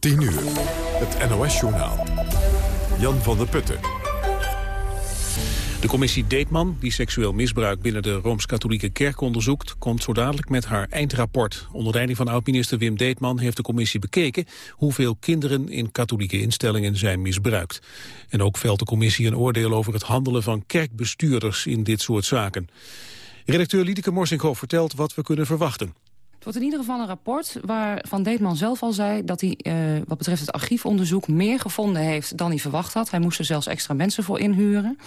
10 uur. Het NOS-journaal. Jan van der Putten. De commissie Deetman, die seksueel misbruik binnen de Rooms-Katholieke Kerk onderzoekt, komt zo dadelijk met haar eindrapport. Onder leiding van oud-minister Wim Deetman heeft de commissie bekeken hoeveel kinderen in katholieke instellingen zijn misbruikt. En ook velt de commissie een oordeel over het handelen van kerkbestuurders in dit soort zaken. Redacteur Liedeke Morsinkhoff vertelt wat we kunnen verwachten. Het wordt in ieder geval een rapport waarvan Deetman zelf al zei... dat hij uh, wat betreft het archiefonderzoek meer gevonden heeft dan hij verwacht had. Hij moest er zelfs extra mensen voor inhuren.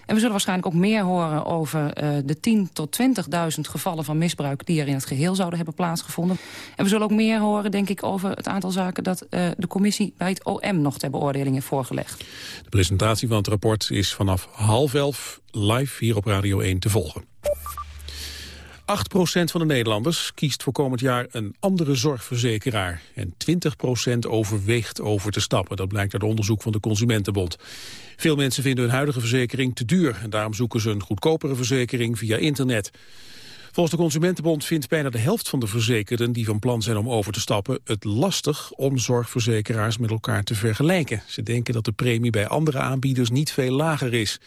En we zullen waarschijnlijk ook meer horen over uh, de 10 tot 20.000 gevallen van misbruik... die er in het geheel zouden hebben plaatsgevonden. En we zullen ook meer horen, denk ik, over het aantal zaken... dat uh, de commissie bij het OM nog ter beoordeling heeft voorgelegd. De presentatie van het rapport is vanaf half elf live hier op Radio 1 te volgen. 8% van de Nederlanders kiest voor komend jaar een andere zorgverzekeraar. En 20% overweegt over te stappen. Dat blijkt uit onderzoek van de Consumentenbond. Veel mensen vinden hun huidige verzekering te duur. En daarom zoeken ze een goedkopere verzekering via internet. Volgens de Consumentenbond vindt bijna de helft van de verzekerden die van plan zijn om over te stappen het lastig om zorgverzekeraars met elkaar te vergelijken. Ze denken dat de premie bij andere aanbieders niet veel lager is.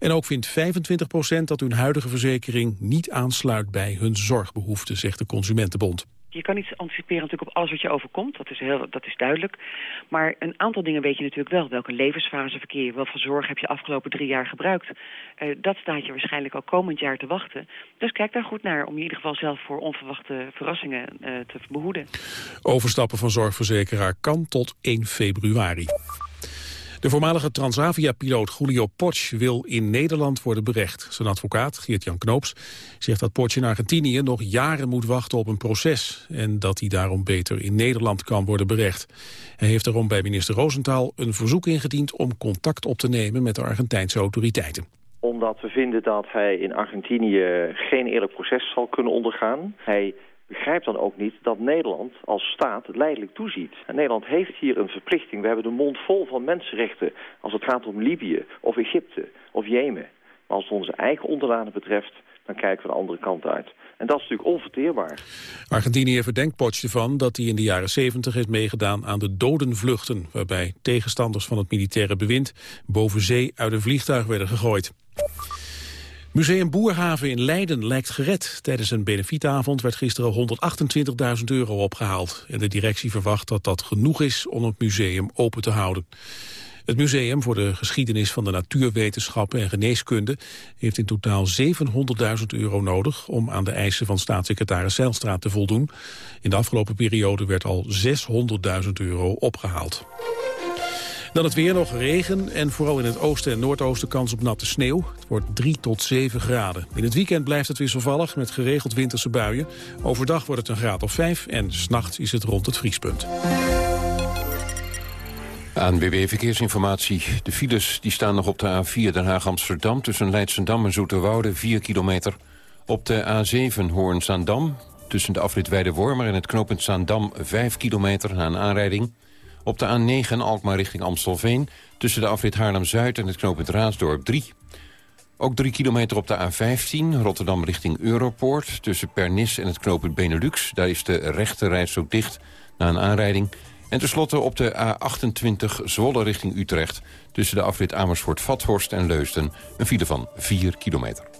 En ook vindt 25 procent dat hun huidige verzekering niet aansluit bij hun zorgbehoeften, zegt de Consumentenbond. Je kan niet anticiperen natuurlijk op alles wat je overkomt, dat is, heel, dat is duidelijk. Maar een aantal dingen weet je natuurlijk wel. Welke levensfase verkeer je, wat voor zorg heb je afgelopen drie jaar gebruikt. Uh, dat staat je waarschijnlijk al komend jaar te wachten. Dus kijk daar goed naar om je in ieder geval zelf voor onverwachte verrassingen uh, te behoeden. Overstappen van zorgverzekeraar kan tot 1 februari. De voormalige Transavia-piloot Julio Potsch wil in Nederland worden berecht. Zijn advocaat, Geert-Jan Knoops, zegt dat Potsch in Argentinië nog jaren moet wachten op een proces... en dat hij daarom beter in Nederland kan worden berecht. Hij heeft daarom bij minister Roosentaal een verzoek ingediend... om contact op te nemen met de Argentijnse autoriteiten omdat we vinden dat hij in Argentinië geen eerlijk proces zal kunnen ondergaan. Hij begrijpt dan ook niet dat Nederland als staat leidelijk toeziet. Nederland heeft hier een verplichting. We hebben de mond vol van mensenrechten als het gaat om Libië of Egypte of Jemen. Maar als het onze eigen onderdanen betreft, dan kijken we de andere kant uit. En dat is natuurlijk onverteerbaar. Argentinië verdenkt Potsch ervan dat hij in de jaren 70 heeft meegedaan aan de dodenvluchten... waarbij tegenstanders van het militaire bewind boven zee uit een vliegtuig werden gegooid. Museum Boerhaven in Leiden lijkt gered. Tijdens een benefietavond werd gisteren 128.000 euro opgehaald. En de directie verwacht dat dat genoeg is om het museum open te houden. Het Museum voor de Geschiedenis van de Natuurwetenschappen en Geneeskunde heeft in totaal 700.000 euro nodig om aan de eisen van staatssecretaris Zijlstra te voldoen. In de afgelopen periode werd al 600.000 euro opgehaald. Dan het weer nog regen en vooral in het oosten en noordoosten kans op natte sneeuw. Het wordt 3 tot 7 graden. In het weekend blijft het wisselvallig met geregeld winterse buien. Overdag wordt het een graad of 5 en s'nachts is het rond het vriespunt. ANWB Verkeersinformatie. De files die staan nog op de A4 Den Haag-Amsterdam... tussen Leidsendam en Zoeterwoude, 4 kilometer. Op de A7 Hoorn-Zaandam, tussen de afrit Weide-Wormer... en het knooppunt Zaandam, 5 kilometer na een aanrijding... Op de A9 Alkmaar richting Amstelveen... tussen de afrit Haarlem-Zuid en het knooppunt Raasdorp 3. Ook 3 kilometer op de A15 Rotterdam richting Europoort... tussen Pernis en het knooppunt Benelux. Daar is de rechte rijstrook dicht na een aanrijding. En tenslotte op de A28 Zwolle richting Utrecht... tussen de afrit Amersfoort-Vathorst en Leusden... een file van 4 kilometer.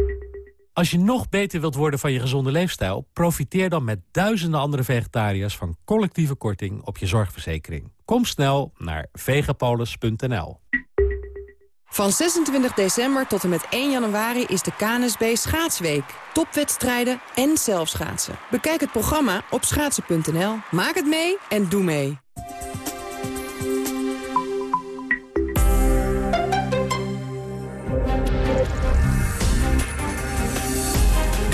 Als je nog beter wilt worden van je gezonde leefstijl... profiteer dan met duizenden andere vegetariërs... van collectieve korting op je zorgverzekering. Kom snel naar vegapolis.nl. Van 26 december tot en met 1 januari is de KNSB Schaatsweek. Topwedstrijden en zelfschaatsen. Bekijk het programma op schaatsen.nl. Maak het mee en doe mee.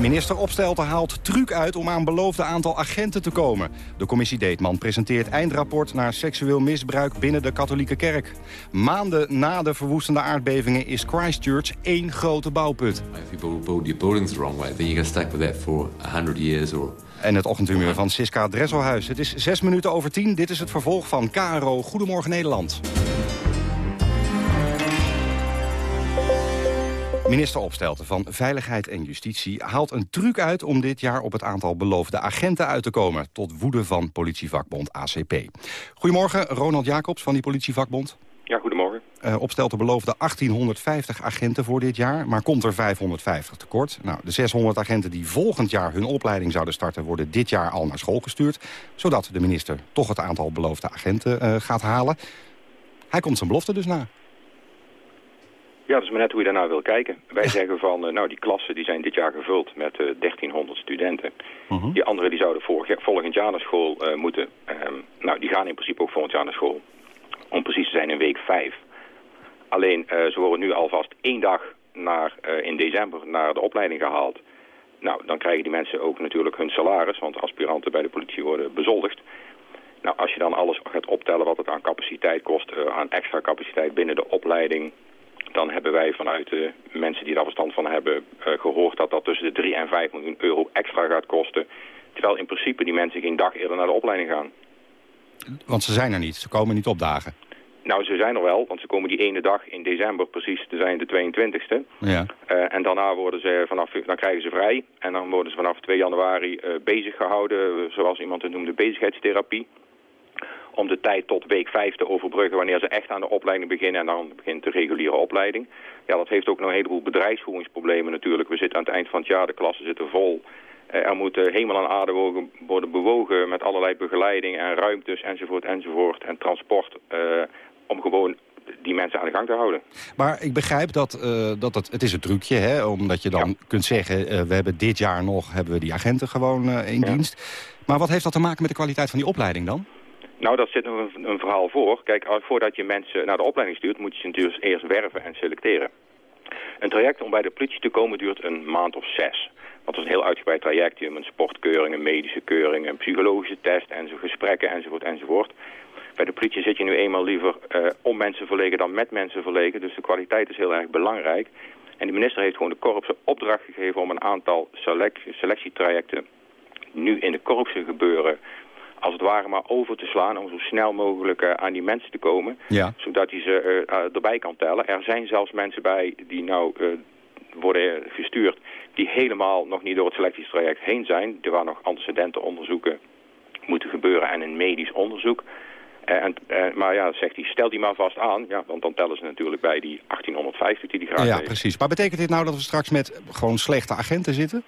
Minister Opstelten haalt truc uit om aan beloofde aantal agenten te komen. De commissie Deetman presenteert eindrapport naar seksueel misbruik binnen de katholieke kerk. Maanden na de verwoestende aardbevingen is Christchurch één grote bouwput. If you build your buildings the wrong way, then you're going to stick with that for 100 years or En het ochtendhumeur van Siska Dresselhuis. Het is zes minuten over tien. Dit is het vervolg van KRO Goedemorgen Nederland. Minister Opstelten van Veiligheid en Justitie haalt een truc uit... om dit jaar op het aantal beloofde agenten uit te komen... tot woede van politievakbond ACP. Goedemorgen, Ronald Jacobs van die politievakbond. Ja, goedemorgen. Uh, Opstelten beloofde 1850 agenten voor dit jaar, maar komt er 550 tekort. Nou, de 600 agenten die volgend jaar hun opleiding zouden starten... worden dit jaar al naar school gestuurd... zodat de minister toch het aantal beloofde agenten uh, gaat halen. Hij komt zijn belofte dus na. Ja, dat is maar net hoe je daarnaar wil kijken. Wij zeggen van, uh, nou die klassen die zijn dit jaar gevuld met uh, 1300 studenten. Uh -huh. Die anderen die zouden vorig, volgend jaar naar school uh, moeten. Um, nou, die gaan in principe ook volgend jaar naar school. Om precies te zijn in week 5. Alleen, ze worden nu alvast één dag naar, in december naar de opleiding gehaald. Nou, dan krijgen die mensen ook natuurlijk hun salaris, want aspiranten bij de politie worden bezoldigd. Nou, als je dan alles gaat optellen wat het aan capaciteit kost, aan extra capaciteit binnen de opleiding, dan hebben wij vanuit de mensen die daar verstand van hebben uh, gehoord dat dat tussen de 3 en 5 miljoen euro extra gaat kosten. Terwijl in principe die mensen geen dag eerder naar de opleiding gaan. Want ze zijn er niet, ze komen niet opdagen. Nou, ze zijn er wel, want ze komen die ene dag in december precies te zijn, de 22e. Ja. Uh, en daarna worden ze vanaf, dan krijgen ze vrij. En dan worden ze vanaf 2 januari uh, bezig gehouden, zoals iemand het noemde, bezigheidstherapie om de tijd tot week 5 te overbruggen wanneer ze echt aan de opleiding beginnen en dan begint de reguliere opleiding. Ja, dat heeft ook nog een heleboel bedrijfsvoeringsproblemen natuurlijk. We zitten aan het eind van het jaar, de klassen zitten vol. Uh, er moet hemel en aarde worden bewogen met allerlei begeleiding en ruimtes enzovoort enzovoort en transport uh, om gewoon die mensen aan de gang te houden. Maar ik begrijp dat, uh, dat het, het is een trucje, hè, omdat je dan ja. kunt zeggen... Uh, we hebben dit jaar nog hebben we die agenten gewoon in ja. dienst. Maar wat heeft dat te maken met de kwaliteit van die opleiding dan? Nou, dat zit nog een, een verhaal voor. Kijk, voordat je mensen naar de opleiding stuurt, moet je ze natuurlijk eerst werven en selecteren. Een traject om bij de politie te komen duurt een maand of zes. Dat is een heel uitgebreid traject. Je hebt een sportkeuring, een medische keuring, een psychologische test, en zo gesprekken, enzovoort, enzovoort. Bij de politie zit je nu eenmaal liever uh, om mensen verlegen dan met mensen verlegen. Dus de kwaliteit is heel erg belangrijk. En de minister heeft gewoon de korpsen opdracht gegeven om een aantal select selectietrajecten nu in de korpsen gebeuren als het ware maar over te slaan om zo snel mogelijk uh, aan die mensen te komen. Ja. Zodat hij ze uh, erbij kan tellen. Er zijn zelfs mensen bij die nou uh, worden gestuurd die helemaal nog niet door het selectietraject heen zijn. Er waar nog antecedentenonderzoeken moeten gebeuren en een medisch onderzoek. En, maar ja, zegt hij, stel die maar vast aan. Ja, want dan tellen ze natuurlijk bij die 1850 die die graag Ja, heeft. precies. Maar betekent dit nou dat we straks met gewoon slechte agenten zitten?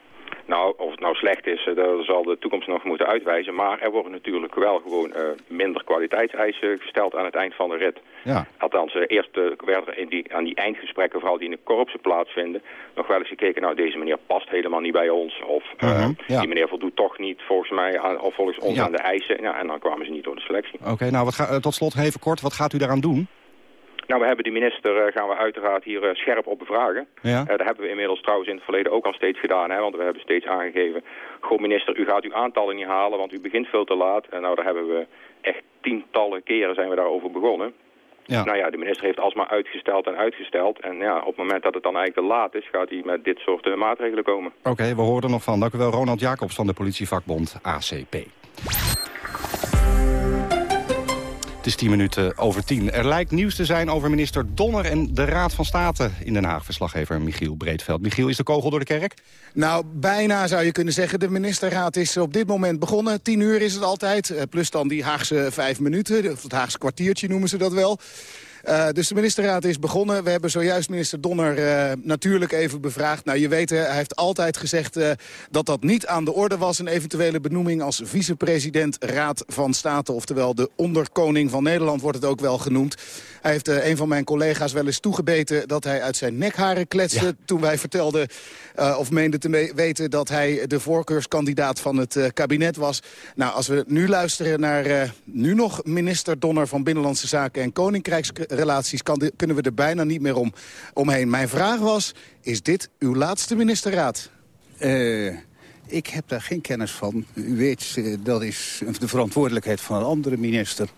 Nou, of het nou slecht is, dat zal de toekomst nog moeten uitwijzen. Maar er worden natuurlijk wel gewoon uh, minder kwaliteitseisen gesteld aan het eind van de rit. Ja. Althans, uh, eerst uh, werd er in die, aan die eindgesprekken, vooral die in de korpsen plaatsvinden, nog wel eens gekeken, nou deze meneer past helemaal niet bij ons. Of uh -huh, ja. die meneer voldoet toch niet volgens mij aan, of volgens ons Ja. aan de eisen. Ja, en dan kwamen ze niet door de selectie. Oké, nou wat ga, tot slot even kort, wat gaat u daaraan doen? Nou, we hebben de minister, uh, gaan we uiteraard hier uh, scherp op bevragen. Ja. Uh, dat hebben we inmiddels trouwens in het verleden ook al steeds gedaan. Hè, want we hebben steeds aangegeven, goh minister, u gaat uw aantallen niet halen, want u begint veel te laat. En nou, daar hebben we echt tientallen keren zijn we daarover begonnen. Ja. Nou ja, de minister heeft alsmaar uitgesteld en uitgesteld. En ja, op het moment dat het dan eigenlijk te laat is, gaat hij met dit soort maatregelen komen. Oké, okay, we horen er nog van. Dank u wel, Ronald Jacobs van de politievakbond ACP. Het is tien minuten over tien. Er lijkt nieuws te zijn over minister Donner en de Raad van State in Den Haag. Verslaggever Michiel Breedveld. Michiel, is de kogel door de kerk? Nou, bijna zou je kunnen zeggen. De ministerraad is op dit moment begonnen. Tien uur is het altijd. Plus dan die Haagse vijf minuten. Of het Haagse kwartiertje noemen ze dat wel. Uh, dus de ministerraad is begonnen. We hebben zojuist minister Donner uh, natuurlijk even bevraagd. Nou, je weet, hij heeft altijd gezegd uh, dat dat niet aan de orde was. Een eventuele benoeming als vicepresident Raad van State. Oftewel de onderkoning van Nederland wordt het ook wel genoemd. Hij heeft een van mijn collega's wel eens toegebeten dat hij uit zijn nekharen kletste. Ja. Toen wij vertelden, of meenden te weten dat hij de voorkeurskandidaat van het kabinet was. Nou, als we nu luisteren naar nu nog minister Donner van Binnenlandse Zaken en Kan, kunnen we er bijna niet meer om, omheen. Mijn vraag was, is dit uw laatste ministerraad? Uh, ik heb daar geen kennis van. U weet, uh, dat is de verantwoordelijkheid van een andere minister.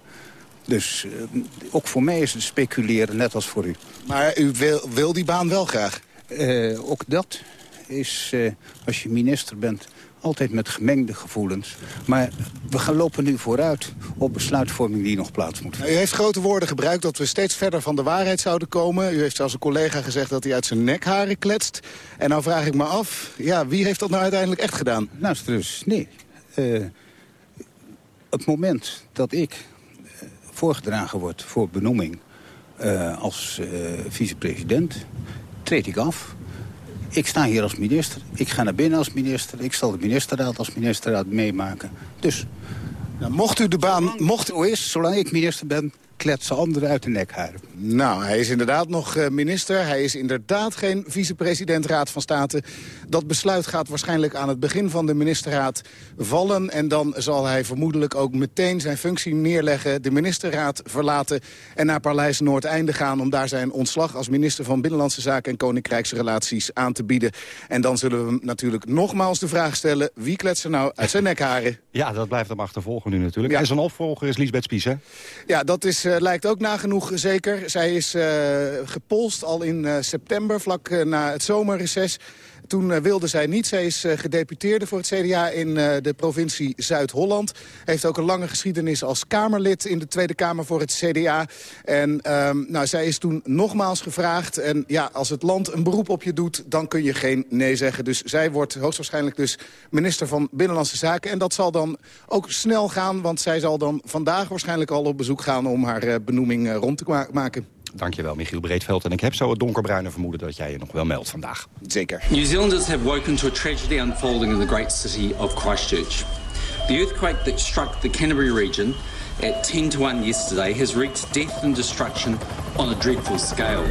Dus uh, ook voor mij is het speculeren, net als voor u. Maar u wil, wil die baan wel graag? ook dat is, als je minister bent altijd met gemengde gevoelens. Maar we gaan lopen nu vooruit op besluitvorming die nog plaats moet vinden. U heeft grote woorden gebruikt dat we steeds verder van de waarheid zouden komen. U heeft zelfs een collega gezegd dat hij uit zijn nekharen kletst. En nou vraag ik me af, ja, wie heeft dat nou uiteindelijk echt gedaan? Nou, dus, nee. Uh, het moment dat ik uh, voorgedragen word voor benoeming uh, als vicepresident, treed ik af. Ik sta hier als minister. Ik ga naar binnen als minister. Ik zal de ministerraad als ministerraad meemaken. Dus... Nou, mocht u de baan... Mocht... Zo is, zolang ik minister ben, kletsen anderen uit de nekharen. Nou, hij is inderdaad nog eh, minister. Hij is inderdaad geen vicepresident Raad van State. Dat besluit gaat waarschijnlijk aan het begin van de ministerraad vallen. En dan zal hij vermoedelijk ook meteen zijn functie neerleggen... de ministerraad verlaten en naar Paleis Noordeinde gaan... om daar zijn ontslag als minister van Binnenlandse Zaken... en Koninkrijksrelaties aan te bieden. En dan zullen we hem natuurlijk nogmaals de vraag stellen... wie kletst er nou uit zijn nekharen? Ja, dat blijft hem achtervolgen nu natuurlijk. Ja. En zijn opvolger is Lisbeth Spies, hè? Ja, dat is uh, lijkt ook nagenoeg zeker. Zij is uh, gepolst al in uh, september, vlak na het zomerreces. Toen uh, wilde zij niet. Zij is uh, gedeputeerde voor het CDA in uh, de provincie Zuid-Holland. Heeft ook een lange geschiedenis als Kamerlid in de Tweede Kamer voor het CDA. En um, nou, zij is toen nogmaals gevraagd. En ja, als het land een beroep op je doet, dan kun je geen nee zeggen. Dus zij wordt hoogstwaarschijnlijk dus minister van Binnenlandse Zaken. En dat zal dan ook snel gaan, want zij zal dan vandaag waarschijnlijk al op bezoek gaan... om haar benoeming rond te ma maken. Dankjewel, Michiel Breedveld. En ik heb zo het donkerbruine vermoeden dat jij je nog wel meldt vandaag. Zeker. New Zealanders have woken to a tragedy unfolding in the great city of Christchurch. The earthquake that struck the Canterbury region at 10 to 1 yesterday has wreaked death and destruction on a dreadful scale.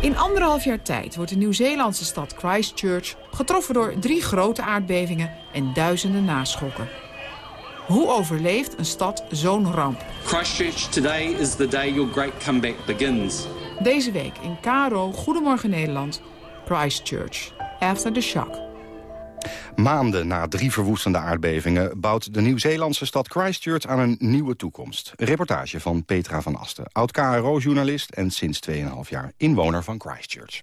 In anderhalf jaar tijd wordt de Nieuw-Zeelandse stad Christchurch getroffen door drie grote aardbevingen en duizenden naschokken. Hoe overleeft een stad zo'n ramp? Christchurch, today is the day your great comeback begins. Deze week in Karo, Goedemorgen Nederland, Christchurch. After the shock. Maanden na drie verwoestende aardbevingen bouwt de Nieuw-Zeelandse stad Christchurch aan een nieuwe toekomst. reportage van Petra van Asten, oud-KRO-journalist en sinds 2,5 jaar inwoner van Christchurch.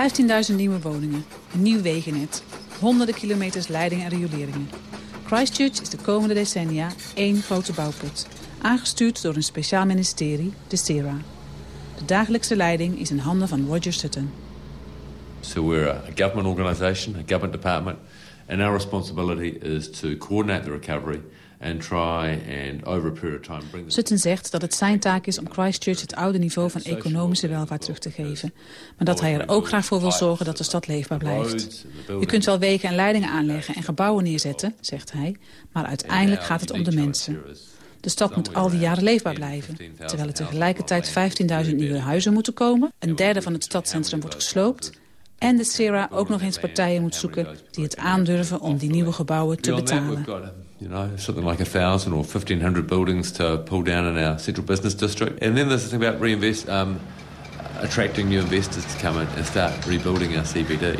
15.000 nieuwe woningen, een nieuw wegennet, honderden kilometers leiding en rioleringen. Christchurch is de komende decennia één grote bouwput, aangestuurd door een speciaal ministerie, de SERA. De dagelijkse leiding is in handen van Roger Sutton. So we're a government organisation, a government department, and our responsibility is to coordinate the recovery and try and over a period of time bring Sutton zegt dat het zijn taak is om Christchurch het oude niveau van economische welvaart terug te geven. Maar dat hij er ook graag voor wil zorgen dat de stad leefbaar blijft. Je kunt wel wegen en leidingen aanleggen en gebouwen neerzetten, zegt hij. Maar uiteindelijk gaat het om de mensen. De stad moet al die jaren leefbaar blijven. Terwijl er tegelijkertijd 15.000 nieuwe huizen moeten komen. Een derde van het stadscentrum wordt gesloopt. En de SERA ook nog eens partijen moet zoeken die het aandurven om die nieuwe gebouwen te betalen. You know, something like a thousand or fifteen hundred buildings to pull down in our central business district. And then there's the thing about reinvest, um, attracting new investors to come in and start rebuilding our CBD.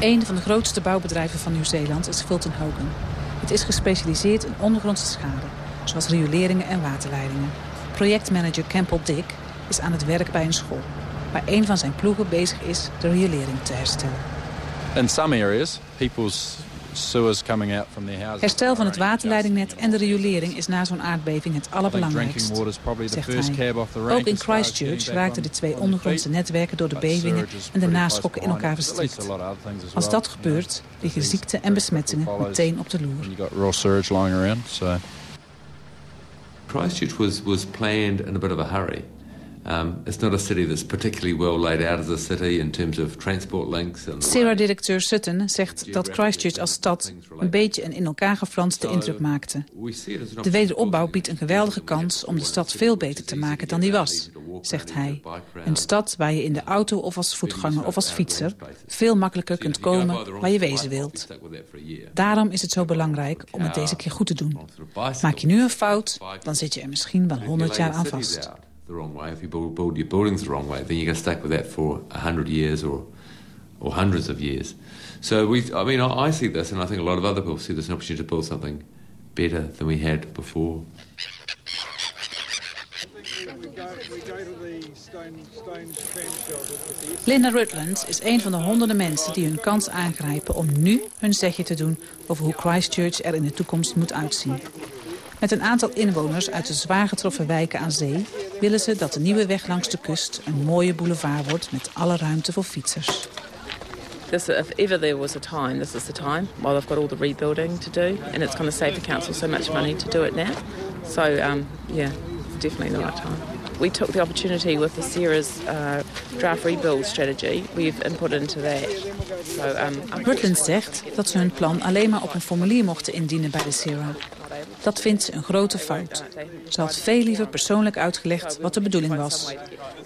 Een van de grootste bouwbedrijven van Nieuw-Zeeland is Fulton Hogan. Het is gespecialiseerd in ondergrondse schade, zoals rioleringen en waterleidingen. Projectmanager Campbell Dick is aan het werk bij een school... waar een van zijn ploegen bezig is de riolering te herstellen. In some areas, people's sewers coming out from their houses. Herstel van het waterleidingnet en de riolering is na zo'n aardbeving het allerbelangrijkst, zegt hij. Ook in Christchurch raakten de twee ondergrondse netwerken door de bevingen en de naschokken in elkaar verstrikt. Als dat gebeurt, liggen ziekte en besmettingen meteen op de loer. Christchurch was, was planned in a bit of a hurry. Um, it's not a city that's particularly well laid out as a city in terms of transport links. CERA-directeur Sutton zegt dat Christchurch als stad een beetje een in elkaar geflanste indruk maakte. De wederopbouw biedt een geweldige kans om de stad veel beter te maken dan die was, zegt hij. Een stad waar je in de auto of als voetganger of als fietser veel makkelijker kunt komen waar je wezen wilt. Daarom is het zo belangrijk om het deze keer goed te doen. Maak je nu een fout, dan zit je er misschien wel 100 jaar aan vast. The wrong way, if you build, build your buildings the wrong way, then going to stuck with that for a hundred years or or hundreds of years. So we, I mean, I, I see this, and I think a lot of other people see this an opportunity to build something better than we had before. Linda Rutland is een van de honderden mensen die hun kans aangrijpen om nu hun zegje te doen over hoe Christchurch er in de toekomst moet uitzien. Met een aantal inwoners uit de zwaar getroffen wijken aan zee... willen ze dat de nieuwe weg langs de kust een mooie boulevard wordt... met alle ruimte voor fietsers. This, if ever there was a time, this is the time. While they've got all the rebuilding to do, and it's going to save the council so much money to do it now. So, um, yeah, definitely the right time. We took the opportunity with the Sarah's uh, draft rebuild strategy. We've input into that. So, um, Rutland zegt dat ze hun plan alleen maar op een formulier mochten indienen bij de Zero. Dat vindt ze een grote fout. Ze had veel liever persoonlijk uitgelegd wat de bedoeling was.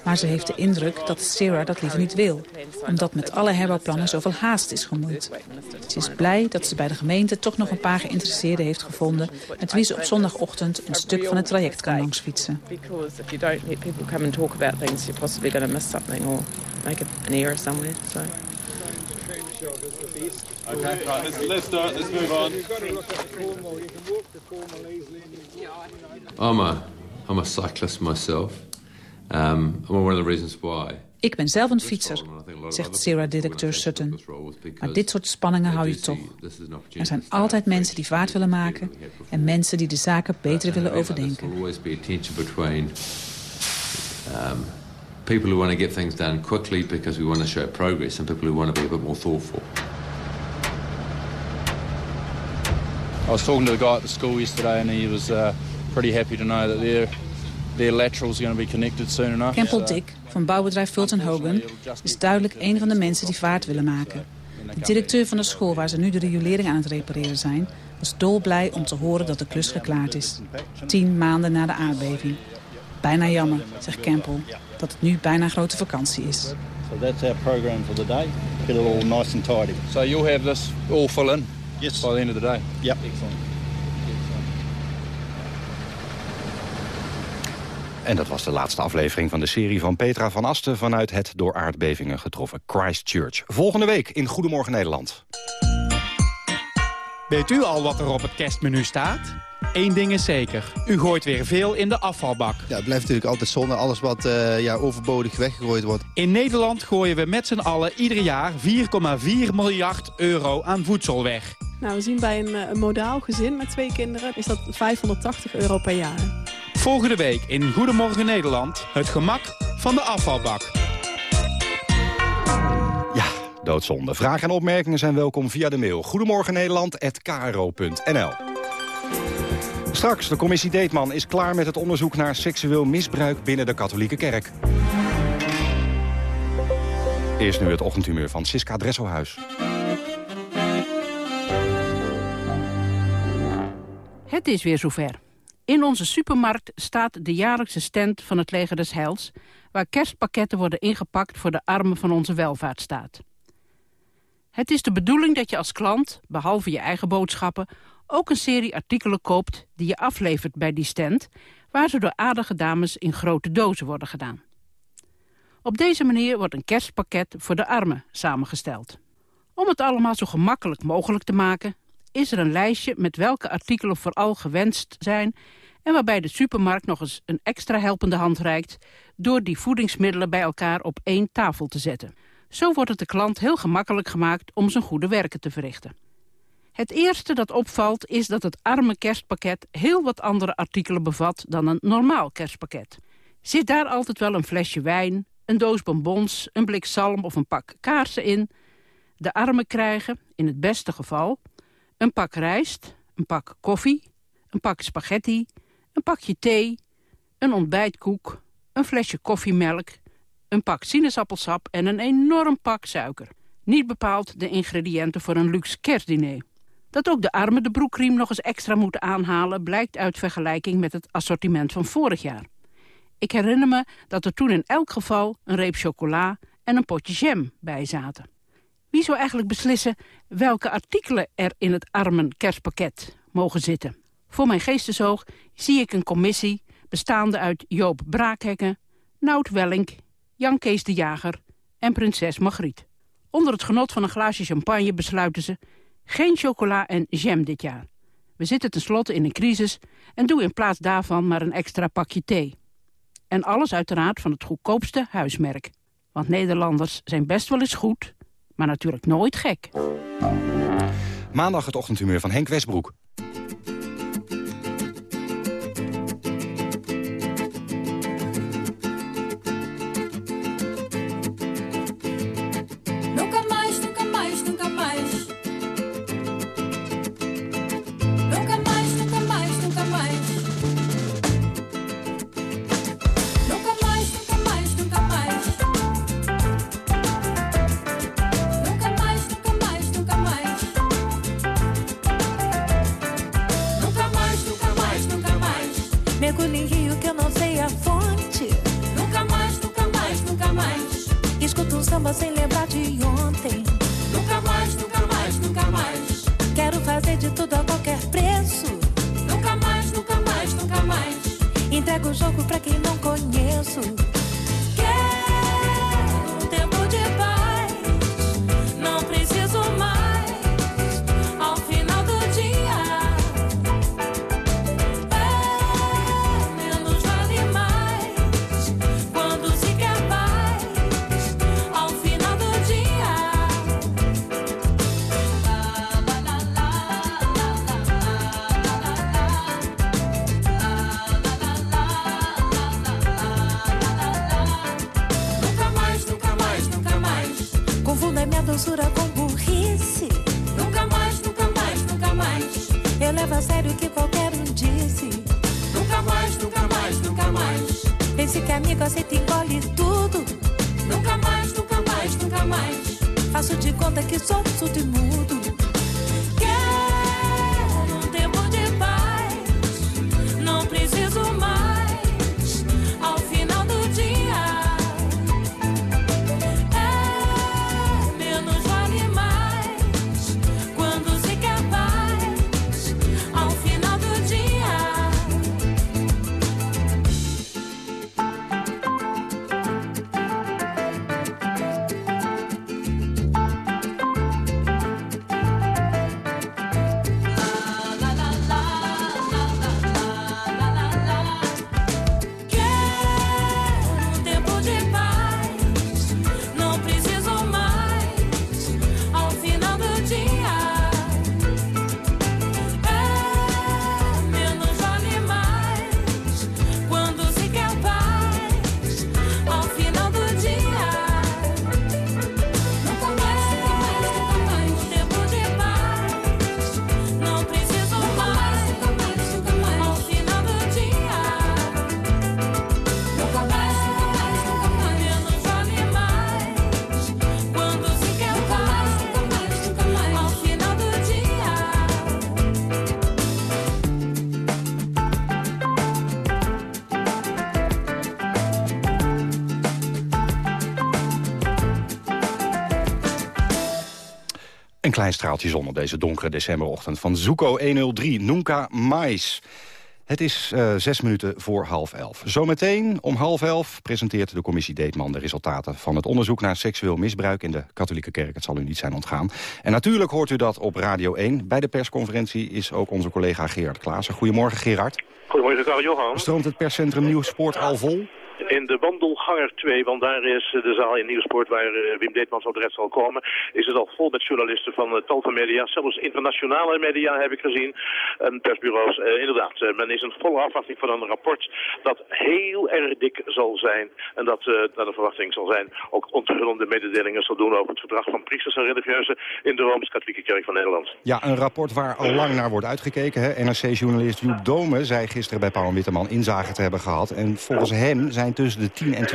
Maar ze heeft de indruk dat Sarah dat liever niet wil. Omdat met alle herbouwplannen zoveel haast is gemoeid. Ze is blij dat ze bij de gemeente toch nog een paar geïnteresseerden heeft gevonden... met wie ze op zondagochtend een stuk van het traject kan langsfietsen. Okay, right, let's, let's start, let's move on. I'm a, I'm a cyclist myself. Um, and one of the reasons why. Ik ben zelf een fietser, zegt Sarah-directeur Sutton. Maar dit soort spanningen hou je toch. Er zijn altijd mensen die vaart willen maken... en mensen die de zaken beter willen overdenken. Um, people who want to get things done quickly because we want to show progress... and people who want to be a bit more thoughtful. I was talking to the guy at the school yesterday and he was uh, pretty happy to know that their, their laterals are going to be connected soon enough. Campbell Dick van bouwbedrijf Fulton Hogan is duidelijk een van de mensen die vaart willen maken. De directeur van de school waar ze nu de riolering aan het repareren zijn... was dolblij om te horen dat de klus geklaard is. Tien maanden na de aardbeving. Bijna jammer, zegt Campbell, dat het nu bijna grote vakantie is. So that's our program for the day. Get it all nice and tidy. So you'll have this all full in? Yes. By the end of the day? Yep. Excellent. En dat was de laatste aflevering van de serie van Petra van Asten... vanuit het door aardbevingen getroffen Christchurch. Volgende week in Goedemorgen Nederland. Weet u al wat er op het kerstmenu staat? Eén ding is zeker, u gooit weer veel in de afvalbak. Ja, het blijft natuurlijk altijd zonde, alles wat uh, ja, overbodig weggegooid wordt. In Nederland gooien we met z'n allen ieder jaar 4,4 miljard euro aan voedsel weg. Nou, we zien bij een, een modaal gezin met twee kinderen is dat 580 euro per jaar. Volgende week in Goedemorgen Nederland het gemak van de afvalbak. Ja, doodzonde. Vragen en opmerkingen zijn welkom via de mail. Goedemorgen Nederland@kro.nl. Straks, de commissie Deetman is klaar met het onderzoek naar seksueel misbruik binnen de katholieke kerk. Eerst nu het ochtendhumeur van Siska Dresselhuis. Het is weer zover. In onze supermarkt staat de jaarlijkse stand van het Leger des Heils... waar kerstpakketten worden ingepakt voor de armen van onze welvaartsstaat. Het is de bedoeling dat je als klant, behalve je eigen boodschappen... ook een serie artikelen koopt die je aflevert bij die stand... waar ze door aardige dames in grote dozen worden gedaan. Op deze manier wordt een kerstpakket voor de armen samengesteld. Om het allemaal zo gemakkelijk mogelijk te maken... is er een lijstje met welke artikelen vooral gewenst zijn... en waarbij de supermarkt nog eens een extra helpende hand reikt... door die voedingsmiddelen bij elkaar op één tafel te zetten. Zo wordt het de klant heel gemakkelijk gemaakt om zijn goede werken te verrichten. Het eerste dat opvalt is dat het arme kerstpakket heel wat andere artikelen bevat dan een normaal kerstpakket. Zit daar altijd wel een flesje wijn, een doos bonbons, een blik zalm of een pak kaarsen in? De armen krijgen, in het beste geval, een pak rijst, een pak koffie, een pak spaghetti, een pakje thee, een ontbijtkoek, een flesje koffiemelk, een pak sinaasappelsap en een enorm pak suiker. Niet bepaald de ingrediënten voor een luxe kerstdiner. Dat ook de armen de broekriem nog eens extra moeten aanhalen... blijkt uit vergelijking met het assortiment van vorig jaar. Ik herinner me dat er toen in elk geval een reep chocola en een potje jam bij zaten. Wie zou eigenlijk beslissen welke artikelen er in het armen kerstpakket mogen zitten? Voor mijn geestesoog zie ik een commissie bestaande uit Joop Braakhekken, Nout Wellink, Jan Kees de Jager en prinses Margriet. Onder het genot van een glaasje champagne besluiten ze... geen chocola en jam dit jaar. We zitten tenslotte in een crisis en doe in plaats daarvan maar een extra pakje thee. En alles uiteraard van het goedkoopste huismerk. Want Nederlanders zijn best wel eens goed, maar natuurlijk nooit gek. Maandag het ochtendhumeur van Henk Westbroek. Sem lembrar de ontem. Doçura com burrice. Nunca mais, nunca mais, nunca mais. Eu levo a sério o que qualquer um disse. Nunca mais, nunca mais, nunca mais. Pense que amigo aceita e engole tudo. Nunca mais, nunca mais, nunca mais. Faço de conta que sou surdo e klein straaltje zon op deze donkere decemberochtend van Zuko 103, Nunca Mais. Het is eh, zes minuten voor half elf. Zometeen om half elf presenteert de commissie Deetman... de resultaten van het onderzoek naar seksueel misbruik... in de katholieke kerk. Het zal u niet zijn ontgaan. En natuurlijk hoort u dat op Radio 1. Bij de persconferentie is ook onze collega Gerard Klaassen. Goedemorgen, Gerard. Goedemorgen, Karel Johan. Stroomt het perscentrum Nieuwsport al vol? In de wandelganger 2, want daar is de zaal in Nieuwsport waar uh, Wim Deetman zo direct zal komen, is het al vol met journalisten van uh, tal van media, zelfs internationale media heb ik gezien, en persbureaus. Inderdaad, men is een volle afwachting van een rapport dat heel erg dik zal zijn en dat naar de verwachting zal zijn ook onthullende mededelingen zal doen over het verdrag van priesters en religieuzen in de Rooms-Katholieke Kerk van Nederland. Ja, een rapport waar al lang naar wordt uitgekeken. NRC-journalist Joep Dome zei gisteren bij Paul Witteman inzage te hebben gehad en volgens hem zijn tussen de 10 en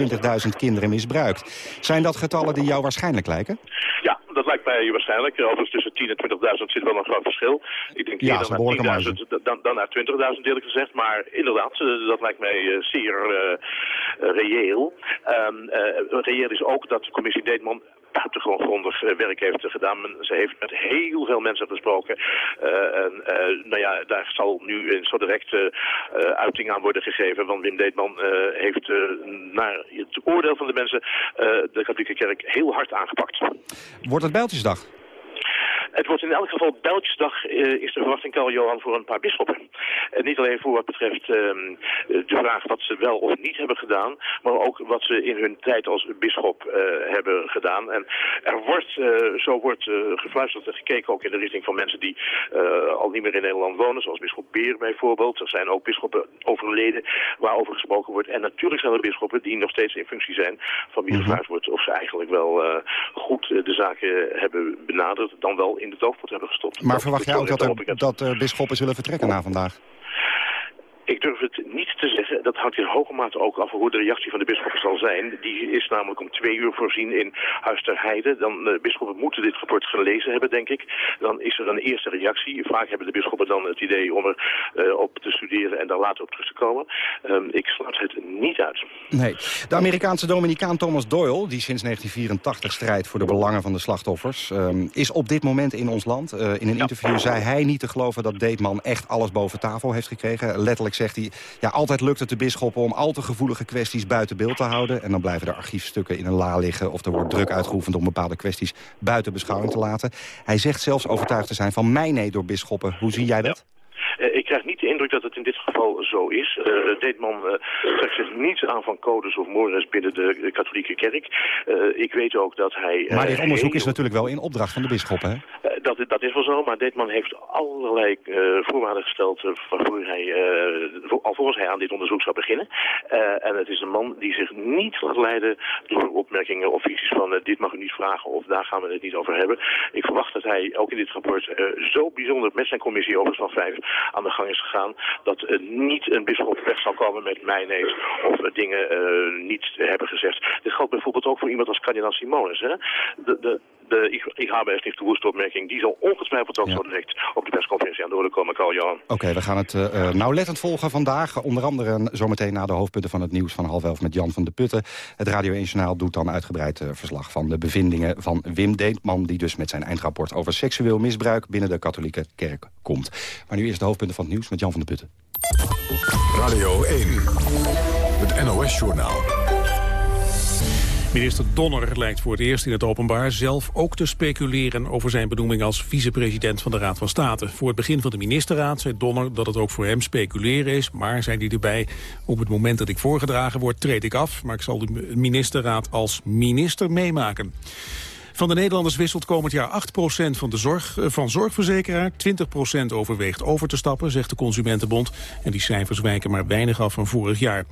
20.000 kinderen misbruikt. Zijn dat getallen die jou waarschijnlijk lijken? Ja, dat lijkt mij waarschijnlijk. Overigens tussen 10 en 20.000 zit wel een groot verschil. Ik denk ja, eerder naar 10.000 dan, dan naar 20.000 eerlijk gezegd. Maar inderdaad, dat lijkt mij uh, zeer uh, reëel. Um, uh, reëel is ook dat de commissie Deetman buitengewoon grondig werk heeft gedaan. Ze heeft met heel veel mensen gesproken. Uh, en uh, nou ja, daar zal nu zo direct uiting aan worden gegeven. Want Wim Deetman heeft naar het oordeel van de mensen de katholieke kerk heel hard aangepakt. Wordt het Bijltjesdag? Het wordt in elk geval Beltjesdag, uh, is de verwachting, Karl Johan, voor een paar bisschoppen. Niet alleen voor wat betreft uh, de vraag wat ze wel of niet hebben gedaan, maar ook wat ze in hun tijd als bisschop hebben gedaan. En er wordt, zo wordt gefluisterd en gekeken ook in de richting van mensen die al niet meer in Nederland wonen, zoals bisschop Beer bijvoorbeeld. Er zijn ook bisschoppen overleden waarover gesproken wordt. En natuurlijk zijn er bisschoppen die nog steeds in functie zijn van wie gevraagd wordt of ze eigenlijk wel goed de zaken hebben benaderd, dan wel in de doofpot hebben gestopt. Maar verwacht jij ook dat er, dat er bisschoppen zullen vertrekken na vandaag? Ik durf het niet te zeggen. Dat hangt in hoge mate ook af hoe de reactie van de bisschoppen zal zijn. Die is namelijk om twee uur voorzien in Huis ter Heide. Dan, de bisschoppen moeten dit rapport gelezen hebben, denk ik. Dan is er een eerste reactie. Vaak hebben de bisschoppen dan het idee om er uh, op te studeren en daar later op terug te komen. Um, ik sluit het niet uit. Nee. De Amerikaanse Dominicaan Thomas Doyle, die sinds 1984 strijdt voor de belangen van de slachtoffers, um, is op dit moment in ons land. Uh, in een interview zei hij niet te geloven dat Deetman echt alles boven tafel heeft gekregen. Letterlijk zegt hij, ja, altijd lukt het de bisschoppen om al te gevoelige kwesties buiten beeld te houden. En dan blijven de archiefstukken in een la liggen of er wordt druk uitgeoefend om bepaalde kwesties buiten beschouwing te laten. Hij zegt zelfs overtuigd te zijn van mij nee door bisschoppen. Hoe zie jij dat? Uh, ik krijg niet de indruk dat het in dit geval zo is. Uh, Deetman uh, trekt zich niets aan van codes of mores binnen de, de katholieke kerk. ik weet ook dat hij... maar dit onderzoek is natuurlijk wel in opdracht van de bisschoppen, hè? dat, dat is wel zo, maar Deetman heeft allerlei voorwaarden gesteld waarvoor hij, alvorens hij aan dit onderzoek zou beginnen. en het is een man die zich niet laat leiden door opmerkingen of visies van dit mag u niet vragen of daar gaan we het niet over hebben. Ik verwacht dat hij ook in dit rapport zo bijzonder met zijn commissie overigens van vijf aan de gang is gegaan... dat uh, niet een bisschop weg zal komen met mij nee of dingen uh, niet hebben gezegd. Dit geldt bijvoorbeeld ook voor iemand als kardinaal Simonis. Hè? De, de, de IHBS heeft de woeste opmerking. Die zal ongetwijfeld ook ja. zo direct op de persconferentie aan de orde komen, Carl Johan. Oké, okay, we gaan het uh, nauwlettend volgen vandaag. Onder andere zometeen na de hoofdpunten van het nieuws van half elf met Jan van de Putten. Het Radio 1 Journaal doet dan uitgebreid uh, verslag van de bevindingen van Wim Deetman... die dus met zijn eindrapport over seksueel misbruik binnen de katholieke kerk komt. Maar nu eerst de hoofdpunten van het nieuws met Jan van de Putten. Radio 1, het NOS-journaal. Minister Donner lijkt voor het eerst in het openbaar zelf ook te speculeren over zijn benoeming als vicepresident van de Raad van State. Voor het begin van de ministerraad zei Donner dat het ook voor hem speculeren is, maar zei hij erbij, op het moment dat ik voorgedragen word treed ik af, maar ik zal de ministerraad als minister meemaken. Van de Nederlanders wisselt komend jaar 8% van, de zorg, van zorgverzekeraar. 20% overweegt over te stappen, zegt de Consumentenbond. En die cijfers wijken maar weinig af van vorig jaar.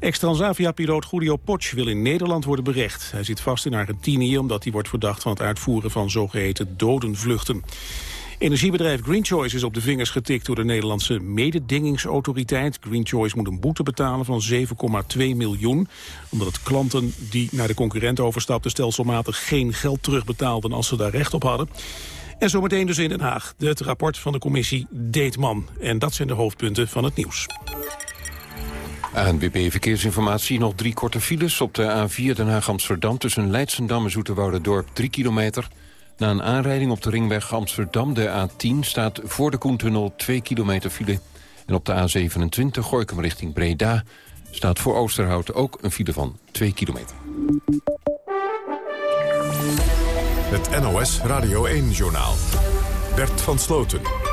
Ex-Transavia-piloot Julio Potsch wil in Nederland worden berecht. Hij zit vast in Argentinië omdat hij wordt verdacht van het uitvoeren van zogeheten dodenvluchten. Energiebedrijf Green Choice is op de vingers getikt door de Nederlandse mededingingsautoriteit. Green Choice moet een boete betalen van 7,2 miljoen. Omdat het klanten die naar de concurrent overstapten stelselmatig geen geld terugbetaalden als ze daar recht op hadden. En zometeen dus in Den Haag het rapport van de commissie Deetman. En dat zijn de hoofdpunten van het nieuws. ANWB Verkeersinformatie. Nog drie korte files op de A4 Den Haag-Amsterdam... tussen Leidsendam en Zoeterwoude-dorp 3 kilometer... Na een aanrijding op de ringweg Amsterdam, de A10... staat voor de Koentunnel 2 kilometer file. En op de A27 Gorkum richting Breda... staat voor Oosterhout ook een file van 2 kilometer. Het NOS Radio 1-journaal. Bert van Sloten.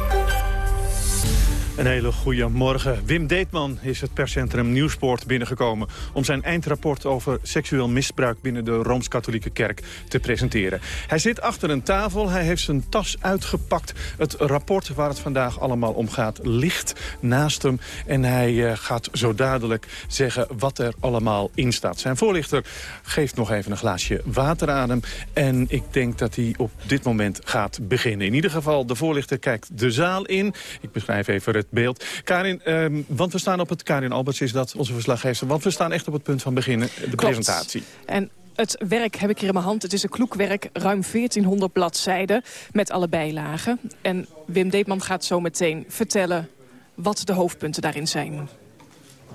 Een hele goede morgen. Wim Deetman is het perscentrum Nieuwspoort binnengekomen... om zijn eindrapport over seksueel misbruik binnen de Rooms-Katholieke Kerk te presenteren. Hij zit achter een tafel, hij heeft zijn tas uitgepakt. Het rapport waar het vandaag allemaal om gaat ligt naast hem... en hij eh, gaat zo dadelijk zeggen wat er allemaal in staat. Zijn voorlichter geeft nog even een glaasje water aan hem... en ik denk dat hij op dit moment gaat beginnen. In ieder geval, de voorlichter kijkt de zaal in. Ik beschrijf even het beeld. Karin, ehm, want we staan op het... Karin Alberts is dat, onze verslaggever. Want we staan echt op het punt van beginnen, de presentatie. En het werk heb ik hier in mijn hand. Het is een kloekwerk, ruim 1400 bladzijden met alle bijlagen. En Wim Deepman gaat zo meteen vertellen wat de hoofdpunten daarin zijn.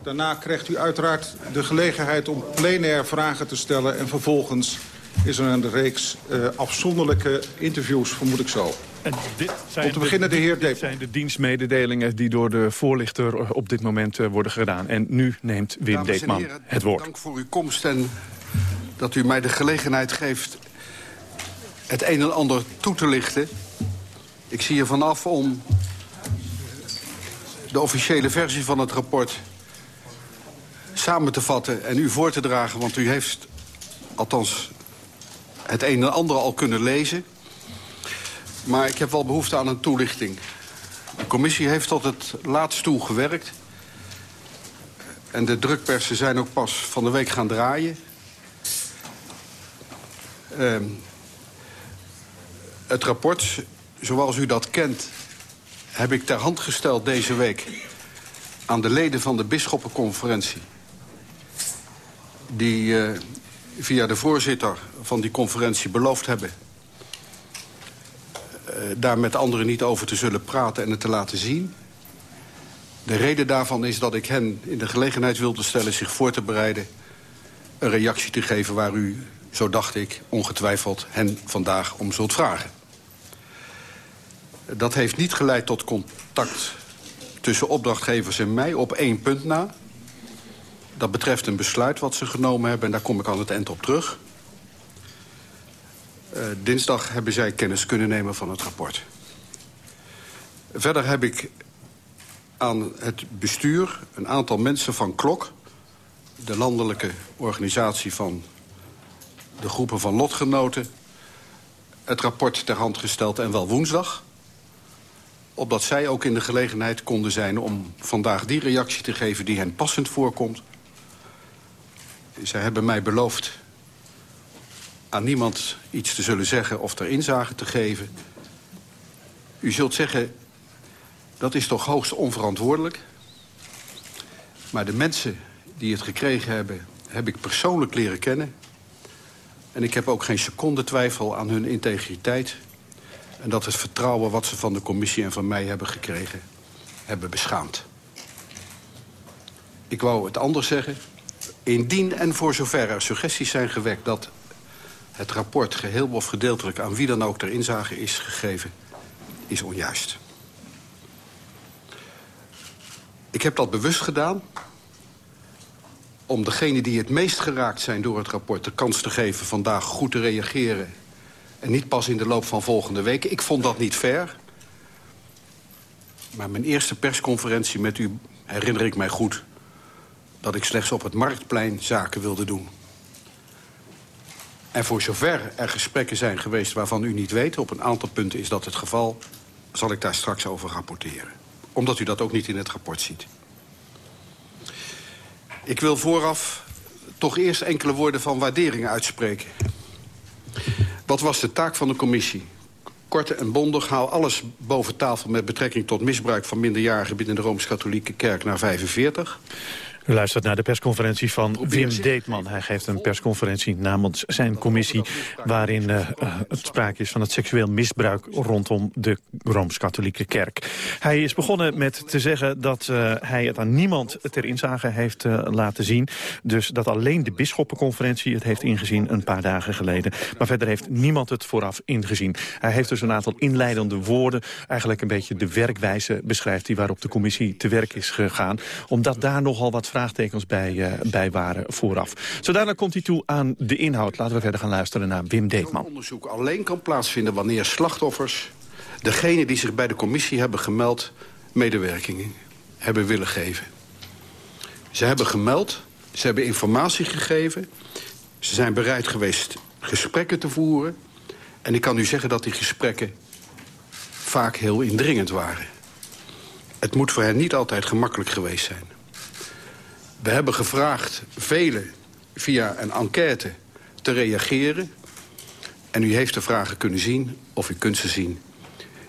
Daarna krijgt u uiteraard de gelegenheid om plenair vragen te stellen... en vervolgens is er een reeks uh, afzonderlijke interviews, vermoed ik zo. En dit zijn Om te beginnen de, heer Dit zijn de dienstmededelingen die door de voorlichter op dit moment uh, worden gedaan. En nu neemt Wim Dames Deetman heren, het woord. Dank voor uw komst en dat u mij de gelegenheid geeft het een en ander toe te lichten. Ik zie er vanaf om de officiële versie van het rapport samen te vatten en u voor te dragen. Want u heeft, althans het een en ander al kunnen lezen. Maar ik heb wel behoefte aan een toelichting. De commissie heeft tot het laatst toe gewerkt. En de drukpersen zijn ook pas van de week gaan draaien. Uh, het rapport, zoals u dat kent, heb ik ter hand gesteld deze week... aan de leden van de bisschoppenconferentie. Die uh, via de voorzitter van die conferentie beloofd hebben... Uh, daar met anderen niet over te zullen praten en het te laten zien. De reden daarvan is dat ik hen in de gelegenheid wilde stellen... zich voor te bereiden een reactie te geven waar u, zo dacht ik, ongetwijfeld hen vandaag om zult vragen. Dat heeft niet geleid tot contact tussen opdrachtgevers en mij op één punt na. Dat betreft een besluit wat ze genomen hebben en daar kom ik aan het eind op terug. Uh, dinsdag hebben zij kennis kunnen nemen van het rapport. Verder heb ik aan het bestuur een aantal mensen van KLOK... de landelijke organisatie van de groepen van lotgenoten... het rapport ter hand gesteld en wel woensdag. Opdat zij ook in de gelegenheid konden zijn om vandaag die reactie te geven... die hen passend voorkomt. Zij hebben mij beloofd aan niemand iets te zullen zeggen of er inzage te geven. U zult zeggen, dat is toch hoogst onverantwoordelijk. Maar de mensen die het gekregen hebben, heb ik persoonlijk leren kennen. En ik heb ook geen seconde twijfel aan hun integriteit. En dat het vertrouwen wat ze van de commissie en van mij hebben gekregen, hebben beschaamd. Ik wou het anders zeggen. Indien en voor zover er suggesties zijn gewekt dat het rapport geheel of gedeeltelijk aan wie dan ook ter inzage is gegeven, is onjuist. Ik heb dat bewust gedaan om degenen die het meest geraakt zijn door het rapport... de kans te geven vandaag goed te reageren... en niet pas in de loop van volgende week. Ik vond dat niet fair. Maar mijn eerste persconferentie met u herinner ik mij goed... dat ik slechts op het Marktplein zaken wilde doen. En voor zover er gesprekken zijn geweest waarvan u niet weet... op een aantal punten is dat het geval... zal ik daar straks over rapporteren. Omdat u dat ook niet in het rapport ziet. Ik wil vooraf toch eerst enkele woorden van waardering uitspreken. Wat was de taak van de commissie? Korte en bondig haal alles boven tafel met betrekking tot misbruik van minderjarigen binnen de Rooms-Katholieke Kerk naar 45. U luistert naar de persconferentie van Wim Deetman. Hij geeft een persconferentie namens zijn commissie... waarin uh, het sprake is van het seksueel misbruik rondom de Rooms-Katholieke Kerk. Hij is begonnen met te zeggen dat uh, hij het aan niemand ter inzage heeft uh, laten zien. Dus dat alleen de bisschoppenconferentie het heeft ingezien een paar dagen geleden. Maar verder heeft niemand het vooraf ingezien. Hij heeft dus een aantal inleidende woorden... eigenlijk een beetje de werkwijze beschrijft... die waarop de commissie te werk is gegaan. Omdat daar nogal wat vraagtekens bij, uh, bij waren vooraf. Zodanig komt hij toe aan de inhoud. Laten we verder gaan luisteren naar Wim Deetman. onderzoek alleen kan plaatsvinden wanneer slachtoffers... degene die zich bij de commissie hebben gemeld... medewerking hebben willen geven. Ze hebben gemeld, ze hebben informatie gegeven... ze zijn bereid geweest gesprekken te voeren... en ik kan u zeggen dat die gesprekken vaak heel indringend waren. Het moet voor hen niet altijd gemakkelijk geweest zijn. We hebben gevraagd velen via een enquête te reageren. En u heeft de vragen kunnen zien, of u kunt ze zien.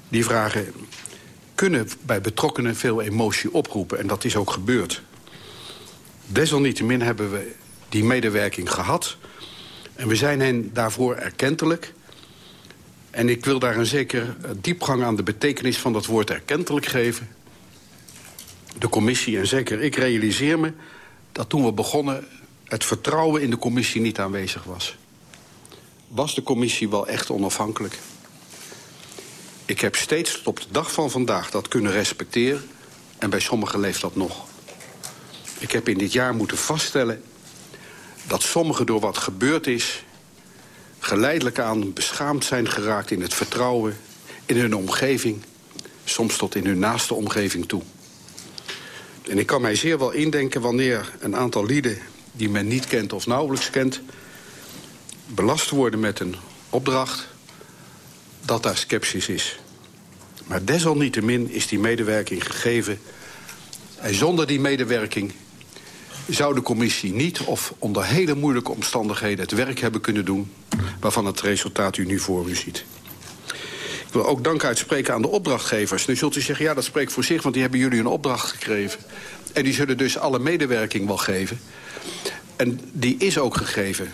Die vragen kunnen bij betrokkenen veel emotie oproepen. En dat is ook gebeurd. Desalniettemin hebben we die medewerking gehad. En we zijn hen daarvoor erkentelijk. En ik wil daar een zeker diepgang aan de betekenis van dat woord erkentelijk geven. De commissie, en zeker ik realiseer me... dat toen we begonnen het vertrouwen in de commissie niet aanwezig was. Was de commissie wel echt onafhankelijk? Ik heb steeds tot op de dag van vandaag dat kunnen respecteren... en bij sommigen leeft dat nog. Ik heb in dit jaar moeten vaststellen dat sommigen door wat gebeurd is... geleidelijk aan beschaamd zijn geraakt in het vertrouwen... in hun omgeving, soms tot in hun naaste omgeving toe. En ik kan mij zeer wel indenken wanneer een aantal lieden... die men niet kent of nauwelijks kent... belast worden met een opdracht dat daar sceptisch is. Maar desalniettemin is die medewerking gegeven. En zonder die medewerking zou de commissie niet... of onder hele moeilijke omstandigheden het werk hebben kunnen doen... waarvan het resultaat u nu voor u ziet. Ook dank uitspreken aan de opdrachtgevers. Nu zult u zeggen, ja, dat spreekt voor zich, want die hebben jullie een opdracht gekregen. En die zullen dus alle medewerking wel geven. En die is ook gegeven.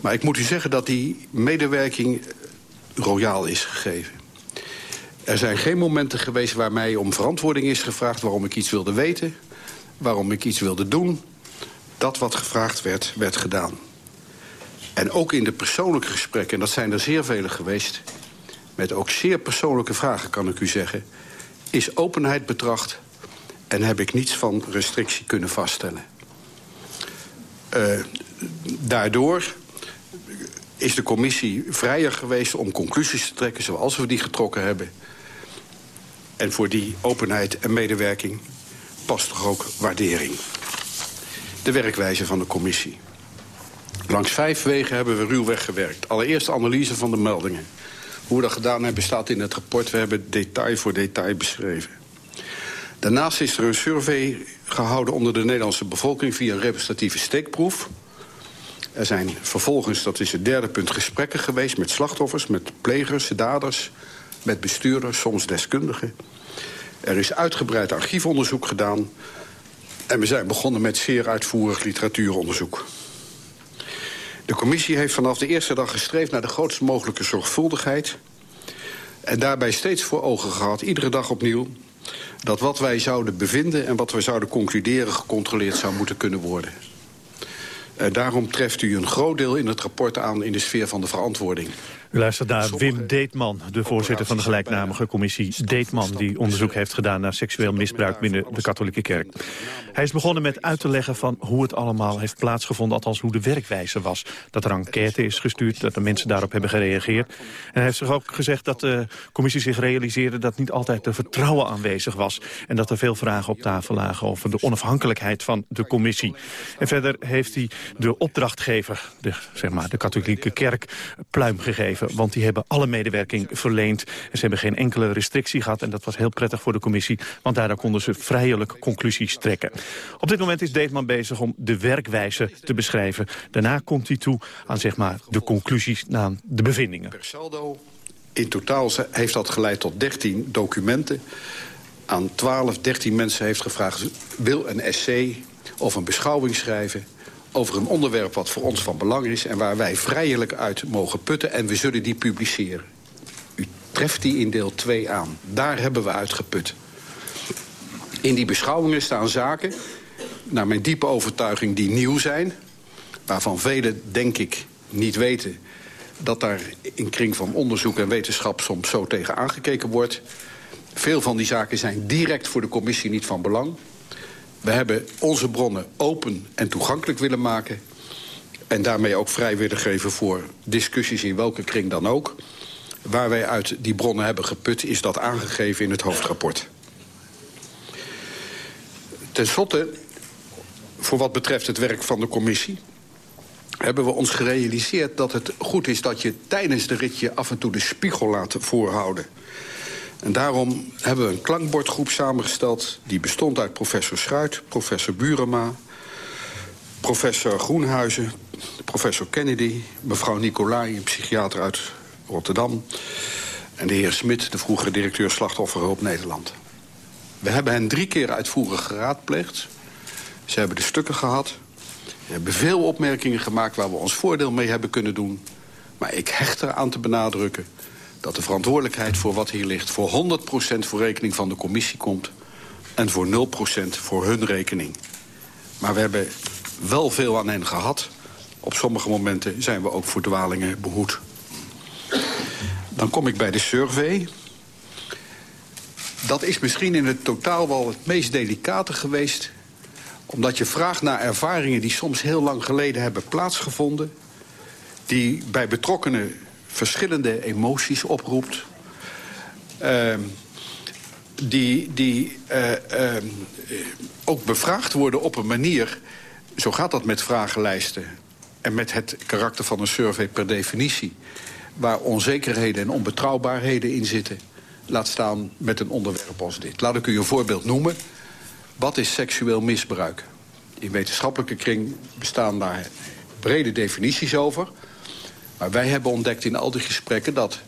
Maar ik moet u zeggen dat die medewerking royaal is gegeven. Er zijn geen momenten geweest waar mij om verantwoording is gevraagd... waarom ik iets wilde weten, waarom ik iets wilde doen. Dat wat gevraagd werd, werd gedaan. En ook in de persoonlijke gesprekken, en dat zijn er zeer vele geweest... met ook zeer persoonlijke vragen, kan ik u zeggen... is openheid betracht en heb ik niets van restrictie kunnen vaststellen. Uh, daardoor is de commissie vrijer geweest om conclusies te trekken... zoals we die getrokken hebben. En voor die openheid en medewerking past toch ook waardering. De werkwijze van de commissie. Langs vijf wegen hebben we ruwweg gewerkt. Allereerst analyse van de meldingen. Hoe we dat gedaan hebben staat in het rapport. We hebben detail voor detail beschreven. Daarnaast is er een survey gehouden onder de Nederlandse bevolking... via een representatieve steekproef. Er zijn vervolgens, dat is het derde punt, gesprekken geweest... met slachtoffers, met plegers, daders, met bestuurders, soms deskundigen. Er is uitgebreid archiefonderzoek gedaan... en we zijn begonnen met zeer uitvoerig literatuuronderzoek. De commissie heeft vanaf de eerste dag gestreefd naar de grootst mogelijke zorgvuldigheid... en daarbij steeds voor ogen gehad, iedere dag opnieuw... dat wat wij zouden bevinden en wat we zouden concluderen... gecontroleerd zou moeten kunnen worden. Uh, daarom treft u een groot deel in het rapport aan in de sfeer van de verantwoording. U luistert naar Wim Deetman, de voorzitter van de gelijknamige commissie Deetman... die onderzoek heeft gedaan naar seksueel misbruik binnen de katholieke kerk. Hij is begonnen met uit te leggen van hoe het allemaal heeft plaatsgevonden... althans hoe de werkwijze was. Dat er enquête is gestuurd, dat de mensen daarop hebben gereageerd. En hij heeft zich ook gezegd dat de commissie zich realiseerde... dat niet altijd de vertrouwen aanwezig was. En dat er veel vragen op tafel lagen over de onafhankelijkheid van de commissie. En verder heeft hij de opdrachtgever, de, zeg maar, de katholieke kerk, pluim gegeven want die hebben alle medewerking verleend. En ze hebben geen enkele restrictie gehad en dat was heel prettig voor de commissie, want daardoor konden ze vrijelijk conclusies trekken. Op dit moment is Deetman bezig om de werkwijze te beschrijven. Daarna komt hij toe aan zeg maar, de conclusies, na de bevindingen. Per saldo, in totaal heeft dat geleid tot 13 documenten aan 12, 13 mensen heeft gevraagd... wil een essay of een beschouwing schrijven over een onderwerp wat voor ons van belang is... en waar wij vrijelijk uit mogen putten en we zullen die publiceren. U treft die in deel 2 aan. Daar hebben we uitgeput. In die beschouwingen staan zaken, naar mijn diepe overtuiging, die nieuw zijn... waarvan velen, denk ik, niet weten dat daar in kring van onderzoek en wetenschap soms zo tegen aangekeken wordt. Veel van die zaken zijn direct voor de commissie niet van belang. We hebben onze bronnen open en toegankelijk willen maken... en daarmee ook vrij willen geven voor discussies in welke kring dan ook. Waar wij uit die bronnen hebben geput, is dat aangegeven in het hoofdrapport. Ten slotte, voor wat betreft het werk van de commissie... hebben we ons gerealiseerd dat het goed is dat je tijdens de ritje... af en toe de spiegel laat voorhouden. En daarom hebben we een klankbordgroep samengesteld... die bestond uit professor Schuit, professor Burema... professor Groenhuizen, professor Kennedy... mevrouw Nicolai, een psychiater uit Rotterdam... en de heer Smit, de vroegere directeur Slachtofferhulp Nederland. We hebben hen drie keer uitvoerig geraadpleegd. Ze hebben de stukken gehad. We hebben veel opmerkingen gemaakt waar we ons voordeel mee hebben kunnen doen. Maar ik hecht eraan te benadrukken dat de verantwoordelijkheid voor wat hier ligt... voor 100% voor rekening van de commissie komt... en voor 0% voor hun rekening. Maar we hebben wel veel aan hen gehad. Op sommige momenten zijn we ook voor dwalingen behoed. Dan kom ik bij de survey. Dat is misschien in het totaal wel het meest delicate geweest... omdat je vraagt naar ervaringen die soms heel lang geleden hebben plaatsgevonden... die bij betrokkenen verschillende emoties oproept... Uh, die, die uh, uh, ook bevraagd worden op een manier... zo gaat dat met vragenlijsten en met het karakter van een survey per definitie... waar onzekerheden en onbetrouwbaarheden in zitten... laat staan met een onderwerp als dit. Laat ik u een voorbeeld noemen. Wat is seksueel misbruik? In wetenschappelijke kring bestaan daar brede definities over... Maar wij hebben ontdekt in al die gesprekken dat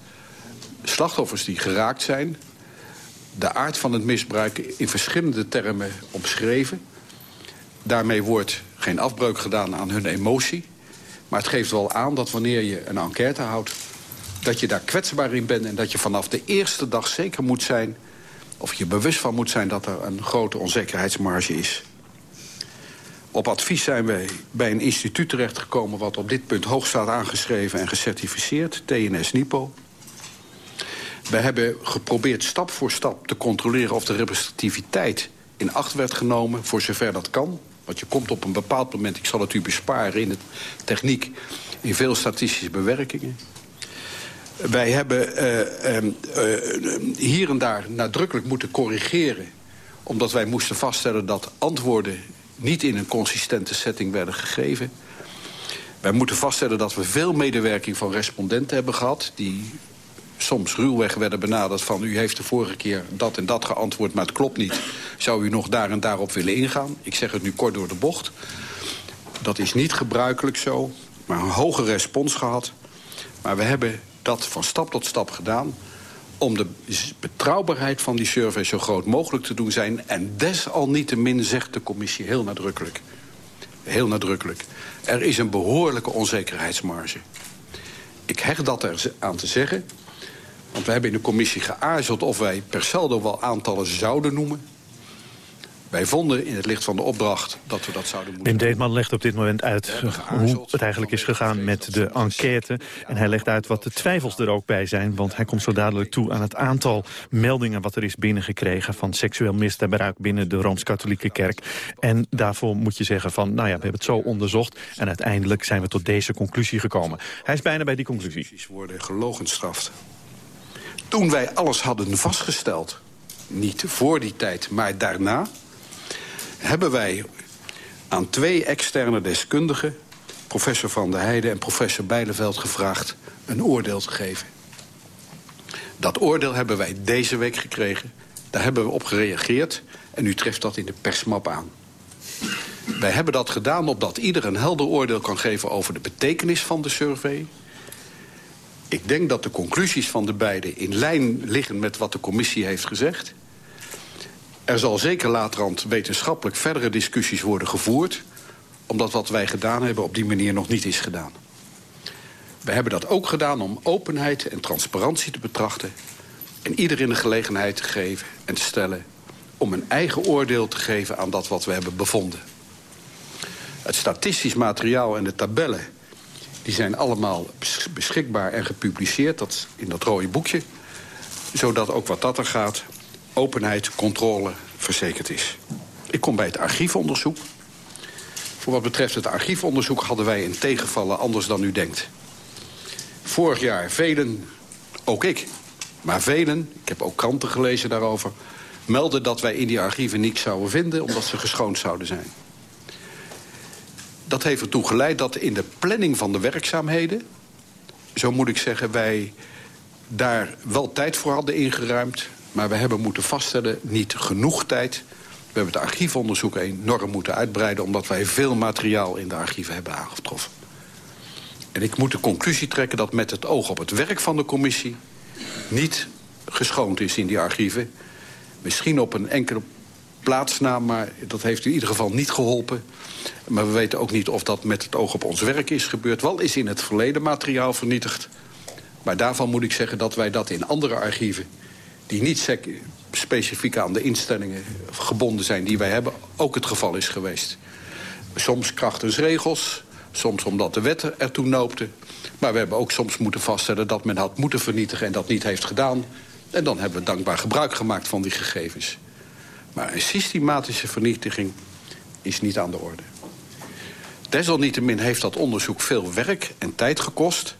slachtoffers die geraakt zijn... de aard van het misbruik in verschillende termen omschreven. Daarmee wordt geen afbreuk gedaan aan hun emotie. Maar het geeft wel aan dat wanneer je een enquête houdt... dat je daar kwetsbaar in bent en dat je vanaf de eerste dag zeker moet zijn... of je bewust van moet zijn dat er een grote onzekerheidsmarge is. Op advies zijn wij bij een instituut terechtgekomen... wat op dit punt hoog staat aangeschreven en gecertificeerd, TNS-NIPO. We hebben geprobeerd stap voor stap te controleren... of de representativiteit in acht werd genomen, voor zover dat kan. Want je komt op een bepaald moment, ik zal het u besparen in de techniek... in veel statistische bewerkingen. Wij hebben uh, uh, hier en daar nadrukkelijk moeten corrigeren... omdat wij moesten vaststellen dat antwoorden niet in een consistente setting werden gegeven. Wij moeten vaststellen dat we veel medewerking van respondenten hebben gehad... die soms ruwweg werden benaderd van... u heeft de vorige keer dat en dat geantwoord, maar het klopt niet. Zou u nog daar en daarop willen ingaan? Ik zeg het nu kort door de bocht. Dat is niet gebruikelijk zo, maar een hoge respons gehad. Maar we hebben dat van stap tot stap gedaan om de betrouwbaarheid van die survey zo groot mogelijk te doen zijn. En desalniettemin zegt de commissie heel nadrukkelijk. Heel nadrukkelijk. Er is een behoorlijke onzekerheidsmarge. Ik hecht dat er aan te zeggen. Want we hebben in de commissie geaarzeld of wij per saldo wel aantallen zouden noemen. Wij vonden in het licht van de opdracht dat we dat zouden moeten Wim Deetman legt op dit moment uit hoe het eigenlijk is gegaan met de enquête. En hij legt uit wat de twijfels er ook bij zijn. Want hij komt zo dadelijk toe aan het aantal meldingen... wat er is binnengekregen van seksueel misbruik binnen de Rooms-Katholieke Kerk. En daarvoor moet je zeggen van, nou ja, we hebben het zo onderzocht... en uiteindelijk zijn we tot deze conclusie gekomen. Hij is bijna bij die conclusie. worden gelogenstraft. Toen wij alles hadden vastgesteld, niet voor die tijd, maar daarna hebben wij aan twee externe deskundigen... professor Van der Heijden en professor Bijleveld gevraagd... een oordeel te geven. Dat oordeel hebben wij deze week gekregen. Daar hebben we op gereageerd. En u treft dat in de persmap aan. Wij hebben dat gedaan opdat ieder een helder oordeel kan geven... over de betekenis van de survey. Ik denk dat de conclusies van de beiden in lijn liggen met wat de commissie heeft gezegd. Er zal zeker laterhand wetenschappelijk verdere discussies worden gevoerd... omdat wat wij gedaan hebben op die manier nog niet is gedaan. We hebben dat ook gedaan om openheid en transparantie te betrachten... en iedereen de gelegenheid te geven en te stellen... om een eigen oordeel te geven aan dat wat we hebben bevonden. Het statistisch materiaal en de tabellen... die zijn allemaal beschikbaar en gepubliceerd dat in dat rode boekje... zodat ook wat dat er gaat openheid, controle verzekerd is. Ik kom bij het archiefonderzoek. Voor wat betreft het archiefonderzoek hadden wij in tegenvallen anders dan u denkt. Vorig jaar velen, ook ik, maar velen, ik heb ook kranten gelezen daarover... meldde dat wij in die archieven niks zouden vinden... omdat ze geschoond zouden zijn. Dat heeft ertoe geleid dat in de planning van de werkzaamheden... zo moet ik zeggen, wij daar wel tijd voor hadden ingeruimd... maar we hebben moeten vaststellen, niet genoeg tijd... We hebben het archiefonderzoek enorm moeten uitbreiden... omdat wij veel materiaal in de archieven hebben aangetroffen. En ik moet de conclusie trekken dat met het oog op het werk van de commissie... niet geschoond is in die archieven. Misschien op een enkele plaatsnaam, maar dat heeft in ieder geval niet geholpen. Maar we weten ook niet of dat met het oog op ons werk is gebeurd. Wel is in het verleden materiaal vernietigd. Maar daarvan moet ik zeggen dat wij dat in andere archieven... die niet specifiek aan de instellingen gebonden zijn die wij hebben... ook het geval is geweest. Soms krachtens regels, soms omdat de wet ertoe noopte. Maar we hebben ook soms moeten vaststellen dat men had moeten vernietigen... en dat niet heeft gedaan. En dan hebben we dankbaar gebruik gemaakt van die gegevens. Maar een systematische vernietiging is niet aan de orde. Desalniettemin heeft dat onderzoek veel werk en tijd gekost.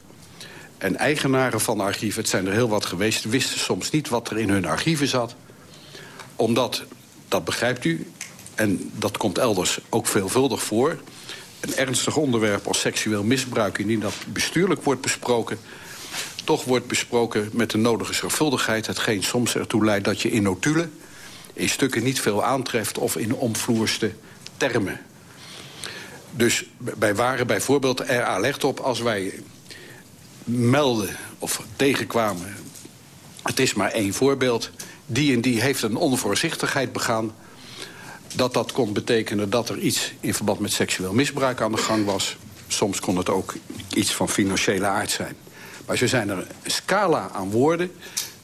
En eigenaren van archieven, het zijn er heel wat geweest... wisten soms niet wat er in hun archieven zat. Omdat, dat begrijpt u, en dat komt elders ook veelvuldig voor... een ernstig onderwerp als seksueel misbruik... indien dat bestuurlijk wordt besproken... toch wordt besproken met de nodige zorgvuldigheid... hetgeen soms ertoe leidt dat je in notulen... in stukken niet veel aantreft of in omvloerste termen. Dus wij waren bijvoorbeeld er alert op als wij melden of tegenkwamen... het is maar één voorbeeld... die en die heeft een onvoorzichtigheid begaan... dat dat kon betekenen dat er iets in verband met seksueel misbruik aan de gang was. Soms kon het ook iets van financiële aard zijn. Maar zo zijn er een scala aan woorden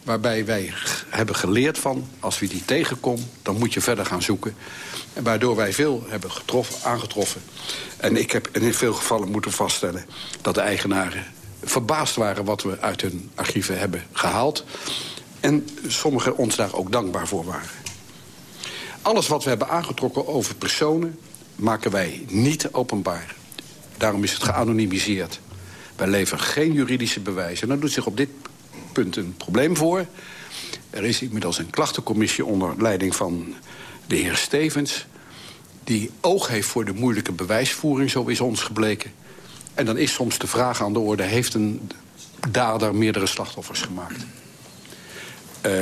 waarbij wij hebben geleerd van... als we die tegenkomen, dan moet je verder gaan zoeken. En waardoor wij veel hebben getroffen, aangetroffen. En ik heb in veel gevallen moeten vaststellen... dat de eigenaren verbaasd waren wat we uit hun archieven hebben gehaald. En sommigen ons daar ook dankbaar voor waren. Alles wat we hebben aangetrokken over personen maken wij niet openbaar. Daarom is het geanonimiseerd. Wij leveren geen juridische bewijzen. En dan doet zich op dit punt een probleem voor. Er is inmiddels een klachtencommissie onder leiding van de heer Stevens... die oog heeft voor de moeilijke bewijsvoering, zo is ons gebleken. En dan is soms de vraag aan de orde... heeft een dader meerdere slachtoffers gemaakt? Uh,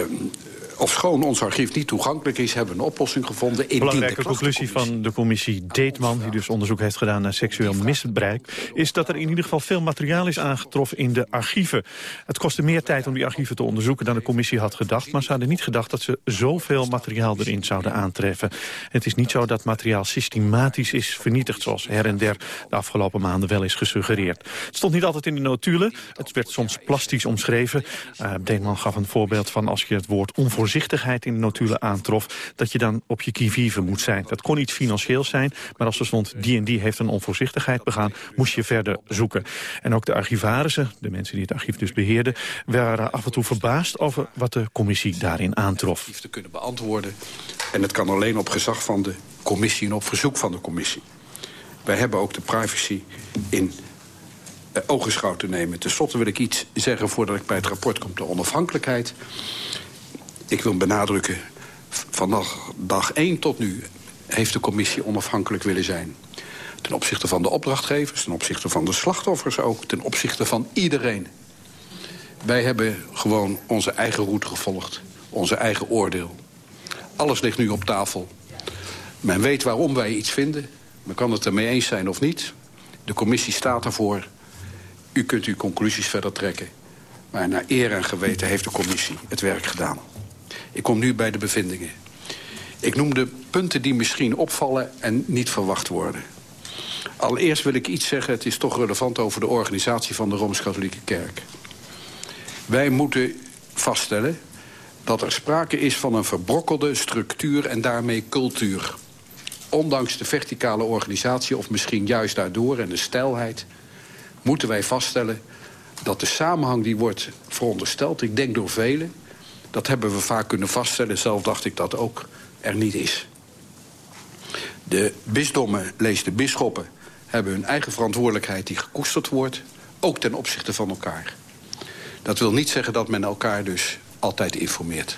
ofschoon ons archief niet toegankelijk is, hebben we een oplossing gevonden. Belangrijke conclusie van de commissie Deetman, die dus onderzoek heeft gedaan naar seksueel misbruik, is dat er in ieder geval veel materiaal is aangetroffen in de archieven. Het kostte meer tijd om die archieven te onderzoeken dan de commissie had gedacht, maar ze hadden niet gedacht dat ze zoveel materiaal erin zouden aantreffen. Het is niet zo dat materiaal systematisch is vernietigd, zoals her en der de afgelopen maanden wel is gesuggereerd. Het stond niet altijd in de notulen, het werd soms plastisch omschreven. Uh, Deetman gaf een voorbeeld van als je het woord onvoorzichtig voorzichtigheid in de notulen aantrof... dat je dan op je kivive moet zijn. Dat kon iets financieel zijn, maar als er stond... die en die heeft een onvoorzichtigheid begaan, moest je verder zoeken. En ook de archivarissen, de mensen die het archief dus beheerden... waren af en toe verbaasd over wat de commissie daarin aantrof. ...te kunnen beantwoorden. En het kan alleen op gezag van de commissie en op verzoek van de commissie. Wij hebben ook de privacy in uh, ogenschouw te nemen. Ten slotte wil ik iets zeggen voordat ik bij het rapport kom. De onafhankelijkheid ik wil benadrukken, vanaf dag 1 tot nu heeft de commissie onafhankelijk willen zijn. Ten opzichte van de opdrachtgevers, ten opzichte van de slachtoffers ook... ten opzichte van iedereen. Wij hebben gewoon onze eigen route gevolgd, onze eigen oordeel. Alles ligt nu op tafel. Men weet waarom wij iets vinden. Men kan het ermee eens zijn of niet. De commissie staat ervoor. U kunt uw conclusies verder trekken. Maar naar eer en geweten heeft de commissie het werk gedaan. Ik kom nu bij de bevindingen. Ik noem de punten die misschien opvallen en niet verwacht worden. Allereerst wil ik iets zeggen, het is toch relevant over de organisatie van de Rooms-Katholieke Kerk. Wij moeten vaststellen dat er sprake is van een verbrokkelde structuur en daarmee cultuur. Ondanks de verticale organisatie, of misschien juist daardoor en de stijlheid... moeten wij vaststellen dat de samenhang die wordt verondersteld... ik denk door velen, dat hebben we vaak kunnen vaststellen. Zelf dacht ik dat ook er niet is. De bisdommen, lees de bisschoppen, hebben hun eigen verantwoordelijkheid die gekoesterd wordt. Ook ten opzichte van elkaar. Dat wil niet zeggen dat men elkaar dus altijd informeert.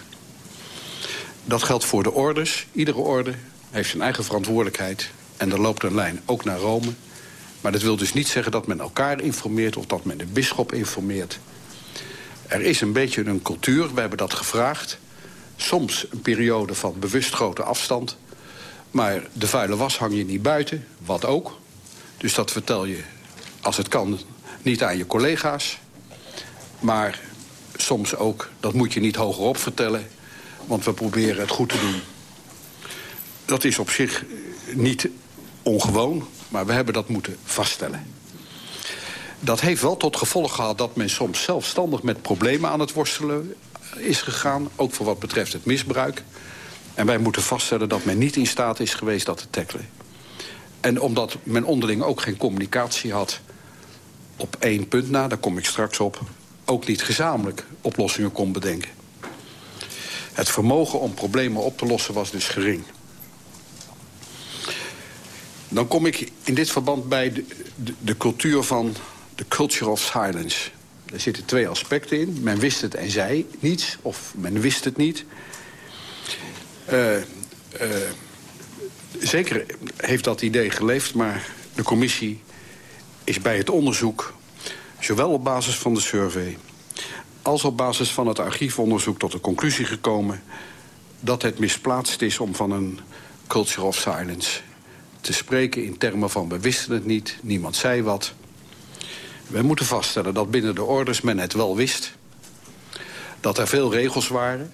Dat geldt voor de orders. Iedere orde heeft zijn eigen verantwoordelijkheid. En er loopt een lijn, ook naar Rome. Maar dat wil dus niet zeggen dat men elkaar informeert... of dat men de bisschop informeert. Er is een beetje een cultuur, we hebben dat gevraagd. Soms een periode van bewust grote afstand. Maar de vuile was hang je niet buiten, wat ook. Dus dat vertel je, als het kan, niet aan je collega's. Maar soms ook, dat moet je niet hogerop vertellen. Want we proberen het goed te doen. Dat is op zich niet ongewoon, maar we hebben dat moeten vaststellen. Dat heeft wel tot gevolg gehad dat men soms zelfstandig met problemen aan het worstelen is gegaan. Ook voor wat betreft het misbruik. En wij moeten vaststellen dat men niet in staat is geweest dat te tackelen. En omdat men onderling ook geen communicatie had op één punt na, daar kom ik straks op, ook niet gezamenlijk oplossingen kon bedenken. Het vermogen om problemen op te lossen was dus gering. Dan kom ik in dit verband bij de, de, de cultuur van de culture of silence. Er zitten twee aspecten in. Men wist het en zei niets, of men wist het niet. Uh, uh, zeker heeft dat idee geleefd, maar de commissie is bij het onderzoek... zowel op basis van de survey als op basis van het archiefonderzoek tot de conclusie gekomen... dat het misplaatst is om van een culture of silence te spreken... in termen van we wisten het niet, niemand zei wat. We moeten vaststellen dat binnen de orders men het wel wist. Dat er veel regels waren.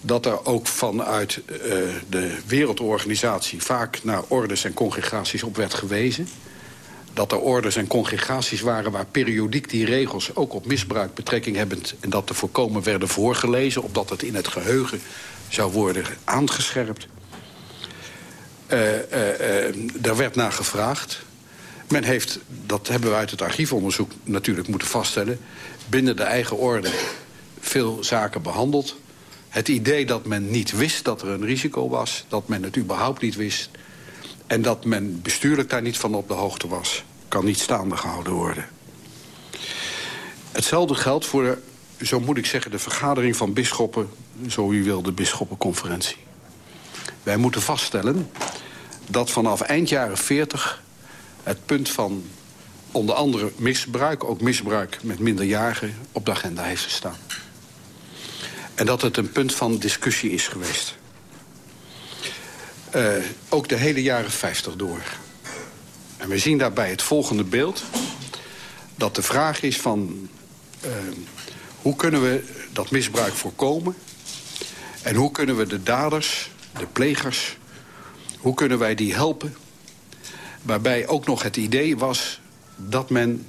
Dat er ook vanuit uh, de wereldorganisatie vaak naar orders en congregaties op werd gewezen dat er orders en congregaties waren... waar periodiek die regels ook op misbruik betrekking hebben... en dat te voorkomen werden voorgelezen... opdat het in het geheugen zou worden aangescherpt. Uh, daar werd naar gevraagd. Men heeft, dat hebben we uit het archiefonderzoek natuurlijk moeten vaststellen... binnen de eigen orde veel zaken behandeld. Het idee dat men niet wist dat er een risico was... dat men het überhaupt niet wist... en dat men bestuurlijk daar niet van op de hoogte was... kan niet staande gehouden worden. Hetzelfde geldt voor, zo moet ik zeggen, de vergadering van bisschoppen... zo u wil, de bisschoppenconferentie. Wij moeten vaststellen dat vanaf eind jaren 40 het punt van onder andere misbruik... ook misbruik met minderjarigen op de agenda heeft gestaan. En dat het een punt van discussie is geweest. Uh, ook de hele jaren 50 door. En we zien daarbij het volgende beeld. Dat de vraag is van... Uh, hoe kunnen we dat misbruik voorkomen? En hoe kunnen we de daders, de plegers... hoe kunnen wij die helpen Waarbij ook nog het idee was dat men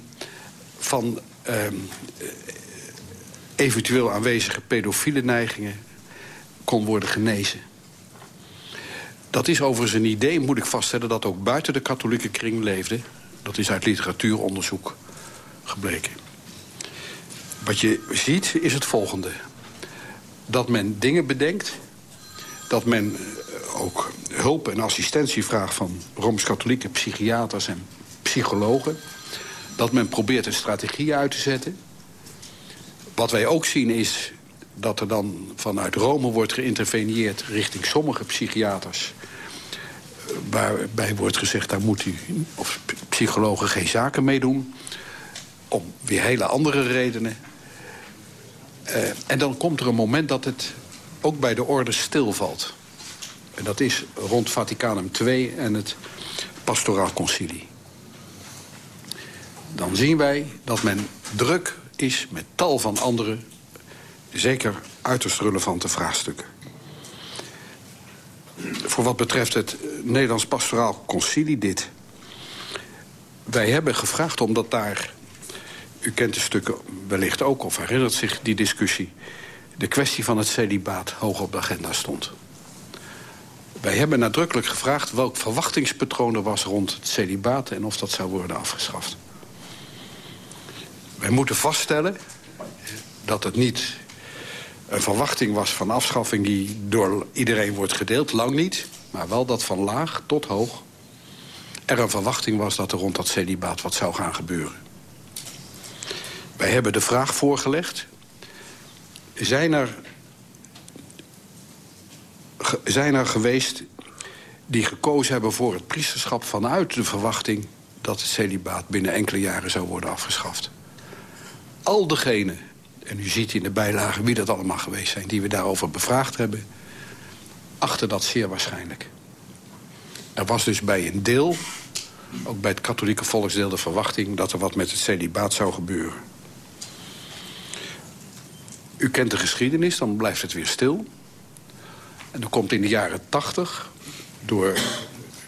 van uh, eventueel aanwezige pedofiele neigingen kon worden genezen. Dat is overigens een idee, moet ik vaststellen, dat ook buiten de katholieke kring leefde. Dat is uit literatuuronderzoek gebleken. Wat je ziet is het volgende. Dat men dingen bedenkt, dat men ook hulp en assistentie vraagt van Rooms-Katholieke psychiaters en psychologen. Dat men probeert een strategie uit te zetten. Wat wij ook zien is dat er dan vanuit Rome wordt geïnterveneerd richting sommige psychiaters. Waarbij wordt gezegd, daar moet u of psychologen geen zaken mee doen. Om weer hele andere redenen. Uh, en dan komt er een moment dat het ook bij de orde stilvalt. En dat is rond Vaticanum II en het pastoraal concilie. Dan zien wij dat men druk is met tal van andere, zeker uiterst relevante vraagstukken. Voor wat betreft het Nederlands pastoraal concilie dit. Wij hebben gevraagd omdat daar, u kent de stukken wellicht ook of herinnert zich die discussie... de kwestie van het celibaat hoog op de agenda stond. Wij hebben nadrukkelijk gevraagd welk verwachtingspatroon er was rond het celibaat... en of dat zou worden afgeschaft. Wij moeten vaststellen dat het niet een verwachting was van afschaffing... die door iedereen wordt gedeeld, lang niet. Maar wel dat van laag tot hoog er een verwachting was dat er rond dat celibaat wat zou gaan gebeuren. Wij hebben de vraag voorgelegd... zijn er zijn er geweest die gekozen hebben voor het priesterschap... vanuit de verwachting dat het celibaat binnen enkele jaren zou worden afgeschaft. Al degenen, en u ziet in de bijlage wie dat allemaal geweest zijn... die we daarover bevraagd hebben, achter dat zeer waarschijnlijk. Er was dus bij een deel, ook bij het katholieke volksdeel... de verwachting dat er wat met het celibaat zou gebeuren. U kent de geschiedenis, dan blijft het weer stil. En komt in de jaren tachtig door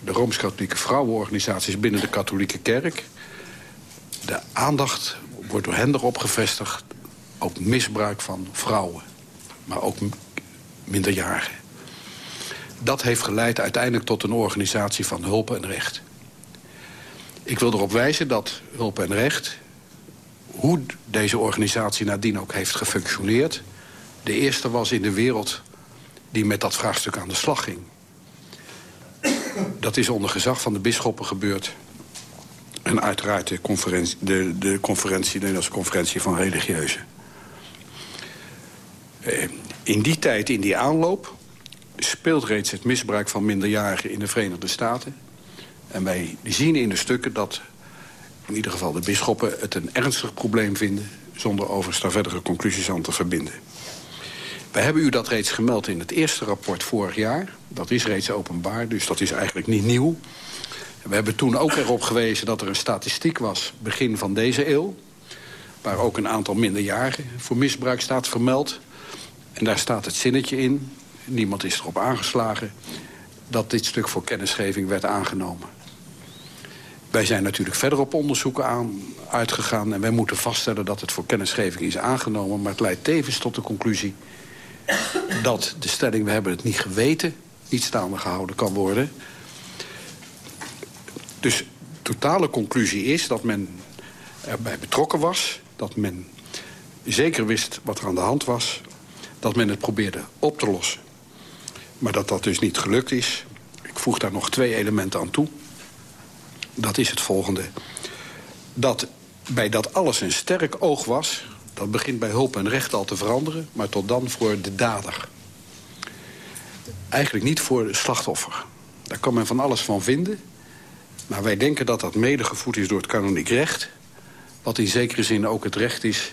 de Rooms-Katholieke vrouwenorganisaties binnen de katholieke kerk... de aandacht wordt door hen erop gevestigd op misbruik van vrouwen. Maar ook minderjarigen. Dat heeft geleid uiteindelijk tot een organisatie van hulp en recht. Ik wil erop wijzen dat hulp en recht... hoe deze organisatie nadien ook heeft gefunctioneerd... de eerste was in de wereld die met dat vraagstuk aan de slag ging. Dat is onder gezag van de bisschoppen gebeurd. En uiteraard de conferentie, de, de conferentie, de Nederlandse conferentie van religieuzen. Eh, in die tijd, in die aanloop, speelt reeds het misbruik van minderjarigen in de Verenigde Staten. En wij zien in de stukken dat in ieder geval de bisschoppen het een ernstig probleem vinden... zonder overigens daar verdere conclusies aan te verbinden. We hebben u dat reeds gemeld in het eerste rapport vorig jaar. Dat is reeds openbaar, dus dat is eigenlijk niet nieuw. We hebben toen ook erop gewezen dat er een statistiek was... begin van deze eeuw... waar ook een aantal minderjarigen voor misbruik staat vermeld. En daar staat het zinnetje in, niemand is erop aangeslagen... dat dit stuk voor kennisgeving werd aangenomen. Wij zijn natuurlijk verder op onderzoeken aan, uitgegaan... en wij moeten vaststellen dat het voor kennisgeving is aangenomen... maar het leidt tevens tot de conclusie dat de stelling... we hebben het niet geweten, niet staande gehouden kan worden. Dus totale conclusie is dat men erbij betrokken was... dat men zeker wist wat er aan de hand was... dat men het probeerde op te lossen. Maar dat dat dus niet gelukt is. Ik voeg daar nog twee elementen aan toe. Dat is het volgende. Dat bij dat alles een sterk oog was... Dat begint bij hulp en recht al te veranderen, maar tot dan voor de dader. Eigenlijk niet voor het slachtoffer. Daar kan men van alles van vinden. Maar wij denken dat dat mede gevoed is door het kanoniek recht. Wat in zekere zin ook het recht is...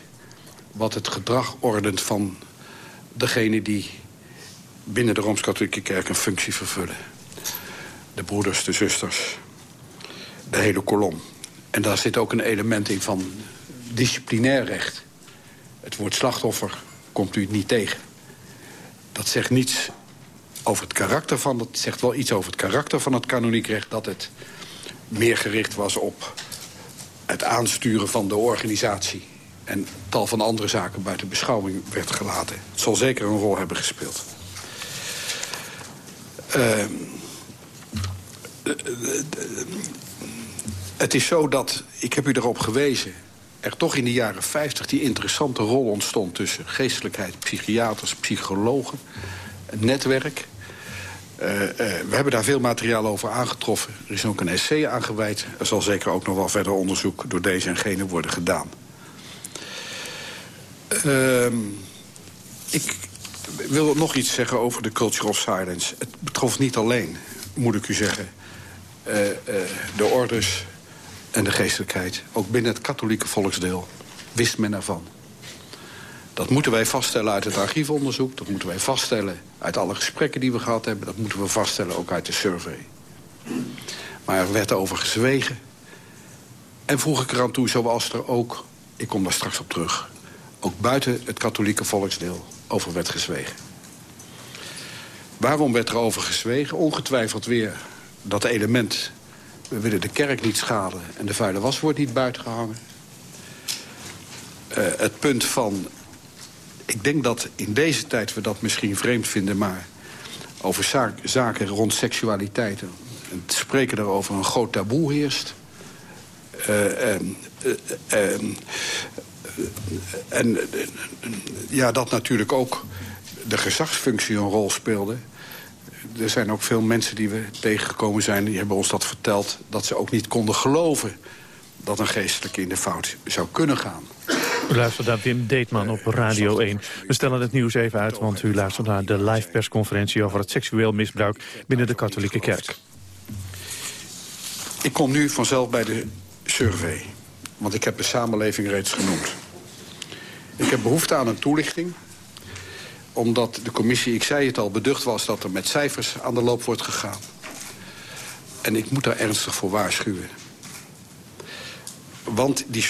wat het gedrag ordent van degene die binnen de Rooms-Katholieke Kerk een functie vervullen. De broeders, de zusters, de hele kolom. En daar zit ook een element in van disciplinair recht. Het woord slachtoffer komt u niet tegen. Dat zegt niets over het karakter van... het zegt wel iets over het karakter van het kanoniek recht... dat het meer gericht was op het aansturen van de organisatie... en tal van andere zaken buiten beschouwing werd gelaten. Het zal zeker een rol hebben gespeeld. Uh, het is zo dat, ik heb u erop gewezen er toch in de jaren 50 die interessante rol ontstond... tussen geestelijkheid, psychiaters, psychologen, netwerk. Uh, uh, we hebben daar veel materiaal over aangetroffen. Er is ook een essay aangeweid. Er zal zeker ook nog wel verder onderzoek door deze en gene worden gedaan. Uh, ik wil nog iets zeggen over de culture of silence. Het betrof niet alleen, moet ik u zeggen... Uh, de orders, en de geestelijkheid. Ook binnen het katholieke volksdeel wist men ervan. Dat moeten wij vaststellen uit het archiefonderzoek. Dat moeten wij vaststellen uit alle gesprekken die we gehad hebben. Dat moeten we vaststellen ook uit de survey. Maar er werd over gezwegen. En vroeg ik eraan toe, zoals er ook, ik kom daar straks op terug... ook buiten het katholieke volksdeel over werd gezwegen. Waarom werd er over gezwegen? Ongetwijfeld weer dat element we willen de kerk niet schaden en de vuile was wordt niet buiten gehangen. Uh, het punt van... Ik denk dat in deze tijd we dat misschien vreemd vinden... maar over zaken rond seksualiteit... en het spreken daarover een groot taboe heerst. Uh, en ja, dat natuurlijk ook de gezagsfunctie een rol speelde er zijn ook veel mensen die we tegengekomen zijn... die hebben ons dat verteld, dat ze ook niet konden geloven... dat een geestelijke in de fout zou kunnen gaan. U luistert naar Wim Deetman op Radio 1. We stellen het nieuws even uit, want u luistert naar de live persconferentie... over het seksueel misbruik binnen de katholieke kerk. Ik kom nu vanzelf bij de survey, want ik heb de samenleving reeds genoemd. Ik heb behoefte aan een toelichting omdat de commissie, ik zei het al, beducht was... dat er met cijfers aan de loop wordt gegaan. En ik moet daar ernstig voor waarschuwen. Want die